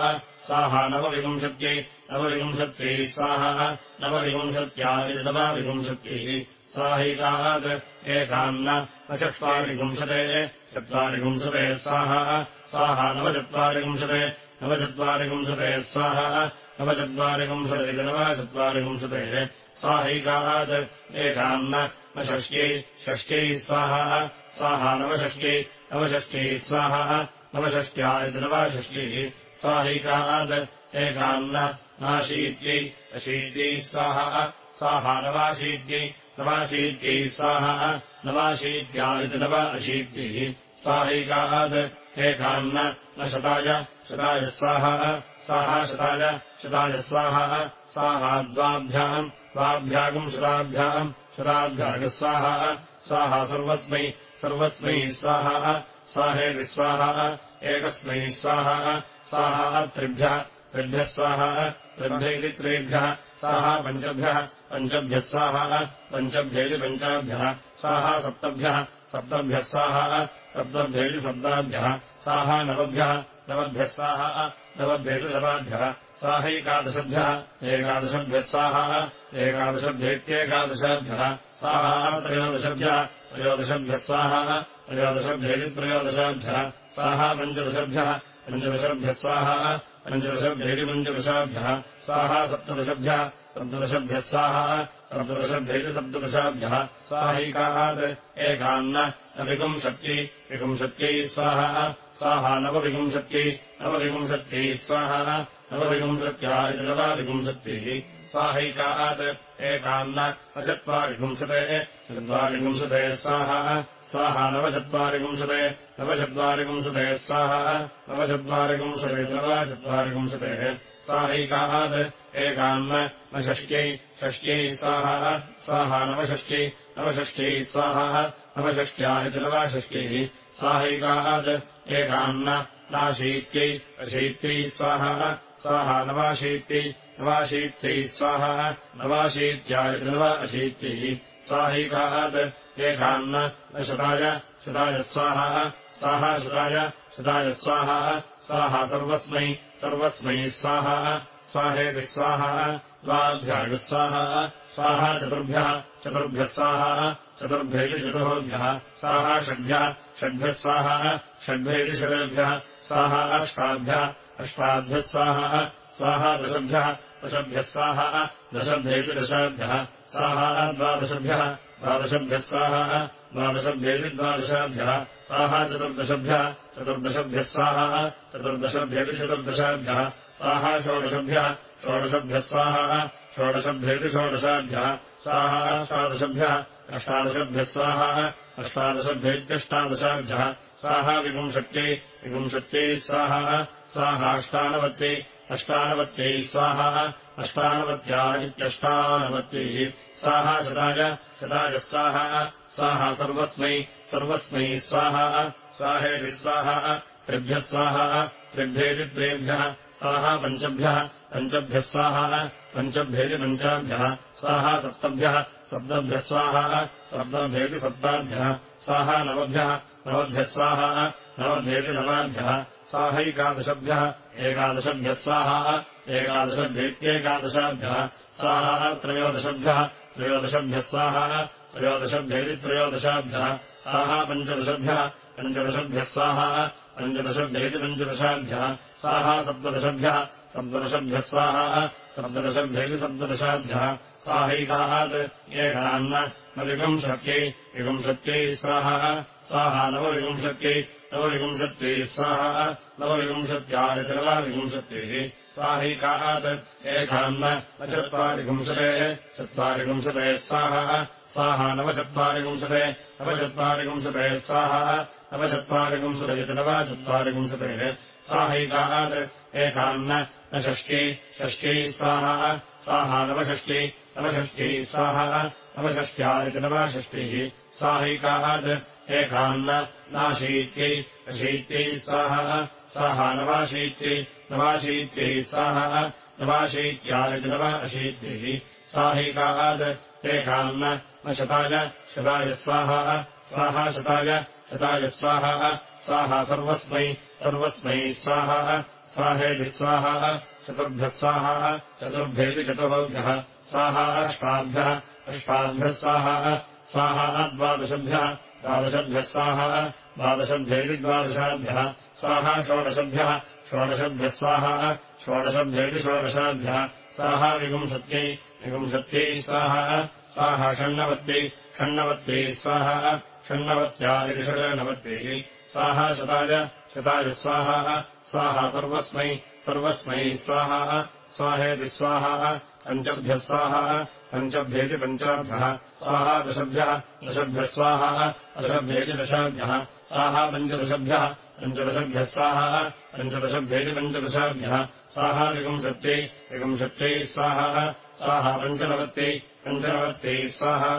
स्वाहा नवविपुंशत्यै नवविपुंशत्यै स्वाहा। नवविपुंशत्या नवविपुंशत्यैः स्वाहैकात् एकान्न न चत्वारिपुंशते चत्वारिपुंशते स्वाहा। स्वाहा नवचत्वारिपुंशते नवचत्वारिपुंशते स्वाहा। नवचत्वारिपुंशते नवचत्वारिपुंशते स्वाहैकात् एकान्न न षष्ट्यै षष्ट्यै स्वाहा। स्वाहा नवषष्ट्यै नवषष्ट्यै स्वाहा। नवषष्ट्या इति नवषष्ट्यै स्वाहैकात् एकान्न नाशीत्यै अशीत्यै स्वाहा। स्वाहा नवाशीत्यै नवाशीत्यै स्वाहा। नवाशीत्या इति नव अशीत्यैः स्वाहैकात् एकान्न न शताय शताय स्वाहा। स्वाहा शताय शताय स्वाहा। स्वाहा द्वाभ्याम् द्वाभ्यागम् शताभ्याम् शताभ्यागस्वाहा। स्वाहा सर्वस्मै सर्वस्मै स्वाहा स्वाहेति स्वाहा एकस्मै स्वाहा स्वाहा त्रिभ्यः त्रिभ्यः स्वाहा त्रिभ्यैति त्रिभ्यः स्वाहा पञ्चभ्यः पञ्चभ्यः स्वाहा पञ्चभ्यैति पञ्चाभ्यः स्वाहा सप्तभ्यः सप्तभ्यः स्वाहा सप्तभ्यैति सप्ताभ्यः स्वाहा नवभ्यः नवभ्यः स्वाहा नवभ्यैति नवाभ्यः स्वाहैकादशभ्यः एकादशभ्यः स्वाहा एकादशभ्यैत्येकादशाभ्यः स्वाहा त्रयोदशभ्यः त्रयोदशभ्यः स्वाहा त्रयोदशभ्यैति त्रयोदशाभ्यः स्वाहा पञ्चदशभ्यः पञ्चदशभ्यः स्वाहा पञ्चदशभ्यैति पञ्चदशाभ्यः स्वाहा सप्तदशभ्यः सप्तदशभ्यः स्वाहा सप्तदशभ्यैति सप्तदशाभ्यः स्वाहैकात् एकान्न विपुंशत्यै विपुंशत्यै स्वाहा स्वाहा नवविपुंशत्यै नवविपुंशत्यै स्वाहा नवविपुंशत्या इति नवविपुंशत्यैः स्वाहैकात् एकान्न न चत्वारिपुंशते चत्वारिपुंशते स्वाहा नवचत्वारिपुंशते नवचत्वारिपुंशते स्वाहा नवचत्वारिपुंशते नवचत्वारिपुंशते स्वाहैकात् एकान्न न षष्ट्यै षष्ट्यै स्वाहा नवषष्ट्यै नवषष्ट्यै स्वाहा नवषष्ट्या इति नवषष्ट्यैः स्वाहैकात् एकान्न नाशीत्यै अशीत्यै स्वाहा स्वाहा नवाशीत्यै नवाशीत्यै स्वाहा नवाशीत्या इति नव अशीत्यैः स्वाहैकात् एकान्न शताय शताय स्वाहा स्वाहा शताय शताय स्वाहा स्वाहा सर्वस्मै सर्वस्मै स्वाहा स्वाहेति स्वाहा द्वाभ्यागस्वाहा स्वाहा चतुर्भ्यः चतुर्भ्यः स्वाहा चतुर्भ्यैति चतुर्भ्यः स्वाहा षड्भ्यः षड्भ्यः स्वाहा षड्भ्यैति षडेभ्यः स्वाहा अष्टाभ्यः अष्टाभ्यः स्वाहा स्वाहा दशभ्यः दशभ्यः स्वाहा दशभ्यैति दशाभ्यः स्वाहा द्वादशभ्यः द्वादशभ्यः स्वाहा द्वादशभ्यैति द्वादशाभ्यः स्वाहा चतुर्दशभ्यः चतुर्दशभ्यः स्वाहा चतुर्दशभ्यैति चतुर्दशाभ्यः स्वाहा षोडशभ्यः षोडशभ्यः स्वाहा षोडशभ्यैति षोडशाभ्यः स्वाहा अष्टादशभ्यः अष्टादशभ्यः स्वाहा अष्टादशभ्यैत्यष्टादशाभ्यः स्वाहा विपुंशत्यै विपुंशत्यै स्वाहा स्वाहाष्टानवत्यै अष्टानवत्यै स्वाहा अष्टानवत्या इत्यष्टानवत्यैः स्वाहा शताय शताय स्वाहा स्वाहा सर्वस्मै सर्वस्मै स्वाहा स्वाहेति स्वाहा त्रिभ्यः स्वाहा त्रिभ्येति त्रेभ्यः स्वाहा पञ्चभ्यः पञ्चभ्यः स्वाहा पञ्चभ्येति पञ्चाभ्यः स्वाहा सप्तभ्यः सप्तभ्यः स्वाहा सप्तभ्येति सप्ताभ्यः स्वाहा नवभ्यः नवभ्यः स्वाहा नवभ्येति नवाभ्यः स्वाहैकादशभ्यः एकादशभ्यः स्वाहा एकादशभ्येत्येकादशाभ्यः स्वाहा त्रयोदशभ्यः त्रयोदशभ्यः स्वाहा त्रयोदशभ्यैति त्रयोदशाभ्यः स्वाहा पञ्चदशभ्यः पञ्चदशभ्यः स्वाहा पञ्चदशभ्यैति पञ्चदशाभ्यः स्वाहा सप्तदशभ्यः सप्तदशभ्यः स्वाहा सप्तदशभ्यैति सप्तदशाभ्यः स्वाहैकात् एकान्न न विपुंशत्यै विपुंशत्यै स्वाहा स्वाहा नवविपुंशत्यै नवविपुंशत्या इति नवविपुंशत्यैः स्वाहैकात् एकान्न न चत्वारिपुंशते चत्वारिपुंशते स्वाहा स्वाहा नवचत्वारिपुंशते नवचत्वारिपुंशते स्वाहा नवचत्वारिपुंशते इति नवचत्वारिपुंशतेः स्वाहैकात् एकान्न न षष्ट्यै षष्ट्यै स्वाहा स्वाहा नवषष्ट्यै नवषष्ट्यै स्वाहा नवषष्ट्या इति नवषष्ट्यैः स्वाहैकात् एकान्न नाशीत्यै अशीत्यै साहा नवाशीत्यै नवाशीत्यै साह नवाशीत्यादिति नव अशीतिः। साहिकात् एकान्न न शताय शताय स्वाहा स्वाहा शताय शताय स्वाहा स्वाहा सर्वस्मै सर्वस्मै स्वाहा स्वाहेति स्वाहा चतुर्भ्यः स्वाहा चतुर्भ्येति चतुर्भ्यः स्वाहा अष्टाभ्यः अष्टाभ्यः स्वाहा स्वाहा द्वादशभ्यः द्वादशभ्यः स्वाहा द्वादशभ्येति द्वादशाभ्यः स्वाहा षोडशभ्यः षोडशभ्यः स्वाहा षोडशभ्येति षोडशाभ्यः स्वाहा विगुंसत्यै विगुंसत्यै स्वाहा स्वाहा षण्णवत्यै षण्णवत्यै स्वाहा षण्णवत्या स्वाहा शताय शताय स्वाहा स्वाहा सर्वस्मै सर्वस्मै स्वाहा पञ्चभ्यः स्वाहा पञ्चभ्येति पञ्चाभ्यः स्वाहा दशभ्यः दशभ्यः स्वाहा दशभ्येति दशाभ्यः स्वाहा पञ्चदशभ्यः पञ्चदशभ्यः स्वाहा पञ्चदशभ्येति पञ्चदशाभ्यः स्वाहा विगुंसत्यै विगुंसत्यै स्वाहा स्वाहा पञ्चनवत्यै पञ्चनवत्यै स्वाहा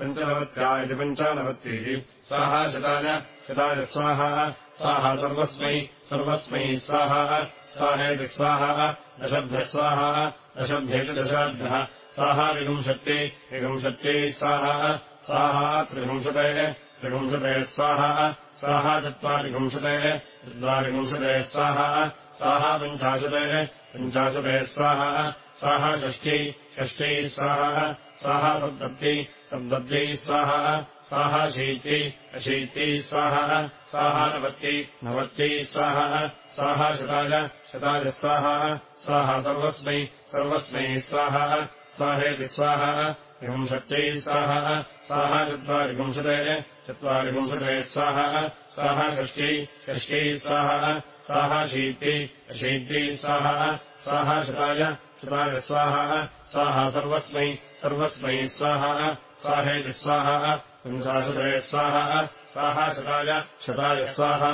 पञ्चनवत्या इति पञ्चानवत्यैः। स्वाहा शताय शताय स्वाहा स्वाहा सर्वस्मै सर्वस्मै स्वाहा। स्वाहेति स्वाहा दशभ्यः स्वाहा दशभ्येति दशाभ्यः स्वाहा विगुंशत्यै विगुंशत्यै स्वाहा स्वाहा त्रिविंशतेः त्रिविंशतेः स्वाहा स्वाहा चत्वारिविंशतेः स्वाहा स्वाहा पञ्चाशतेः पञ्चाशतेः स्वाहा स्वाहा षष्ट्यै षष्ट्यै स्वाहा स्वाहा सप्तत्यै सप्तत्यै स्वाहा शीत्यै अशीत्यै स्वाहा स्वाहा नवत्यै नवत्यै स्वाहा स्वाहा शताय शताय स्वाहा स्वाहा सर्वस्मै सर्वस्मै स्वाहा स्वाहेति स्वाहा विंशत्यै स्वाहा स्वाहा चत्वारिविंशतेः चत्वारिविंशतेः स्वाहा स्वाहा षष्ट्यै षष्ट्यै स्वाहा स्वाहा शीत्यै अशीत्यै स्वाहा स्वाहा शताय शताय स्वाहा स्वाहा सर्वस्मै सर्वस्मै स्वाहा स्वाहेति स्वाहा पञ्चाशते स्वाहा स्वाहा शताय शताय स्वाहा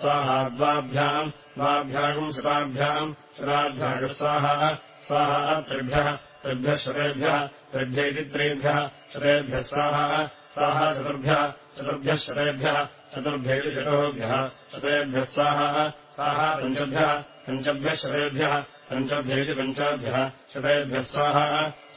स्वाहा द्वाभ्याम् द्वाभ्यागम् शताभ्याम् शताभ्यागः स्वाहा स्वाहा त्रिभ्यः त्रिभ्यः शतेभ्यः त्रिभ्य इति त्रेभ्यः शतेभ्यः स्वाहा स्वाहा चतुर्भ्यः चतुर्भ्यः शतेभ्यः चतुर्भ्य इति चतुर्भ्यः शतेभ्यः स्वाहा स्वाहा पञ्चभ्यः पञ्चभ्यः शतेभ्यः पञ्चभ्येति पञ्चाभ्यः शतेभ्यः स्वाहा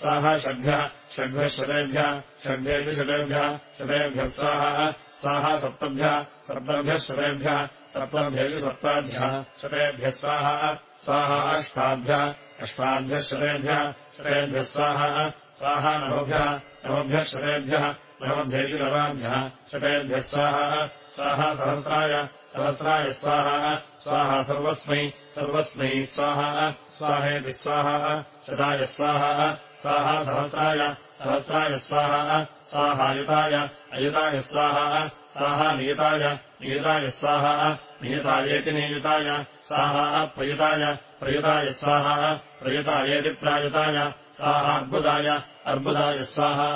स्वाहा षड्भ्यः षड्भ्यः शतेभ्यः षड्भ्येति शतेभ्यः शतेभ्यः स्वाहा स्वाहा सप्तभ्यः सप्तभ्यः शतेभ्यः सप्तभ्येति सप्ताभ्यः शतेभ्यः स्वाहा स्वाहा अष्टाभ्यः अष्टाभ्यः शतेभ्यः शतेभ्यः स्वाहा स्वाहा नवभ्यः नवभ्यः शतेभ्यः नवभ्येति नवाभ्यः शतेभ्यः स्वाहा स्वाहा सहस्राय सहस्राय स्वाहा स्वाहा सर्वस्मै सर्वस्मै स्वाहा स्वाहेति स्वाहा शताय स्वाहा स्वाहा सहस्राय सहस्राय स्वाहा स्वाहायुताय अयुताय स्वाहा स्वाहा नियताय नियताय स्वाहा नियतायेति नियुताय, स्वाहा प्रयुताय प्रयुताय स्वाहा प्रयुतायेति प्रायुताय स्वाहार्बुदाय अर्बुदाय स्वाहा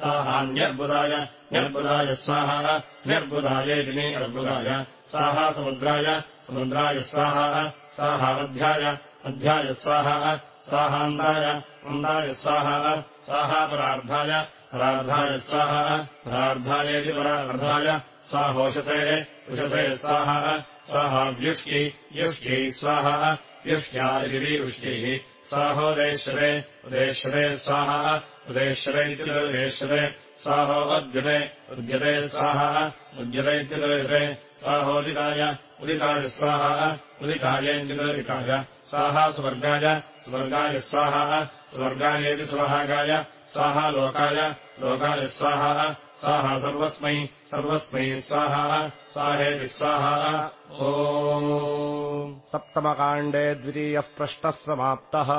स्वाहान्यर्बुदाय निर्बुदाय स्वाहा निर्बुदायेति निर्बुदाय स्वाहा समुद्राय समुद्राय स्वाहा स्वाहामध्याय अध्याय स्वाहा स्वाहान्दाय वन्दाय स्वाहा स्वाहा परार्धाय परार्धाय स्वाहा परार्धायेति परार्धाय स्वाहोषसे उषसे स्वाहा स्वाहा व्युष्टि व्युष्ट्यै स्वाहा व्युष्ट्या इति विवृष्ट्यैः स्वाहोदेश्वरे उदेश्वरे स्वाहा उदेश्वरे इति उदेश्वरे स्वाहोद्यते उद्यते स्वाहा उद्यते इत्युदयते स्वाहोदिताय उदिताय स्वाहा उदितायेत्युदरिताय स्वाहा स्वर्गाय स्वर्गाय स्वाहा स्वर्गायेति स्वहागाय स्वाहा लोकाय लोकाय स्वाहा स्वाहा सर्वस्मै सर्वस्मै स्वाहा स्वाहेति स्वाहा ओ सप्तमकाण्डे द्वितीयः प्रश्नः समाप्तः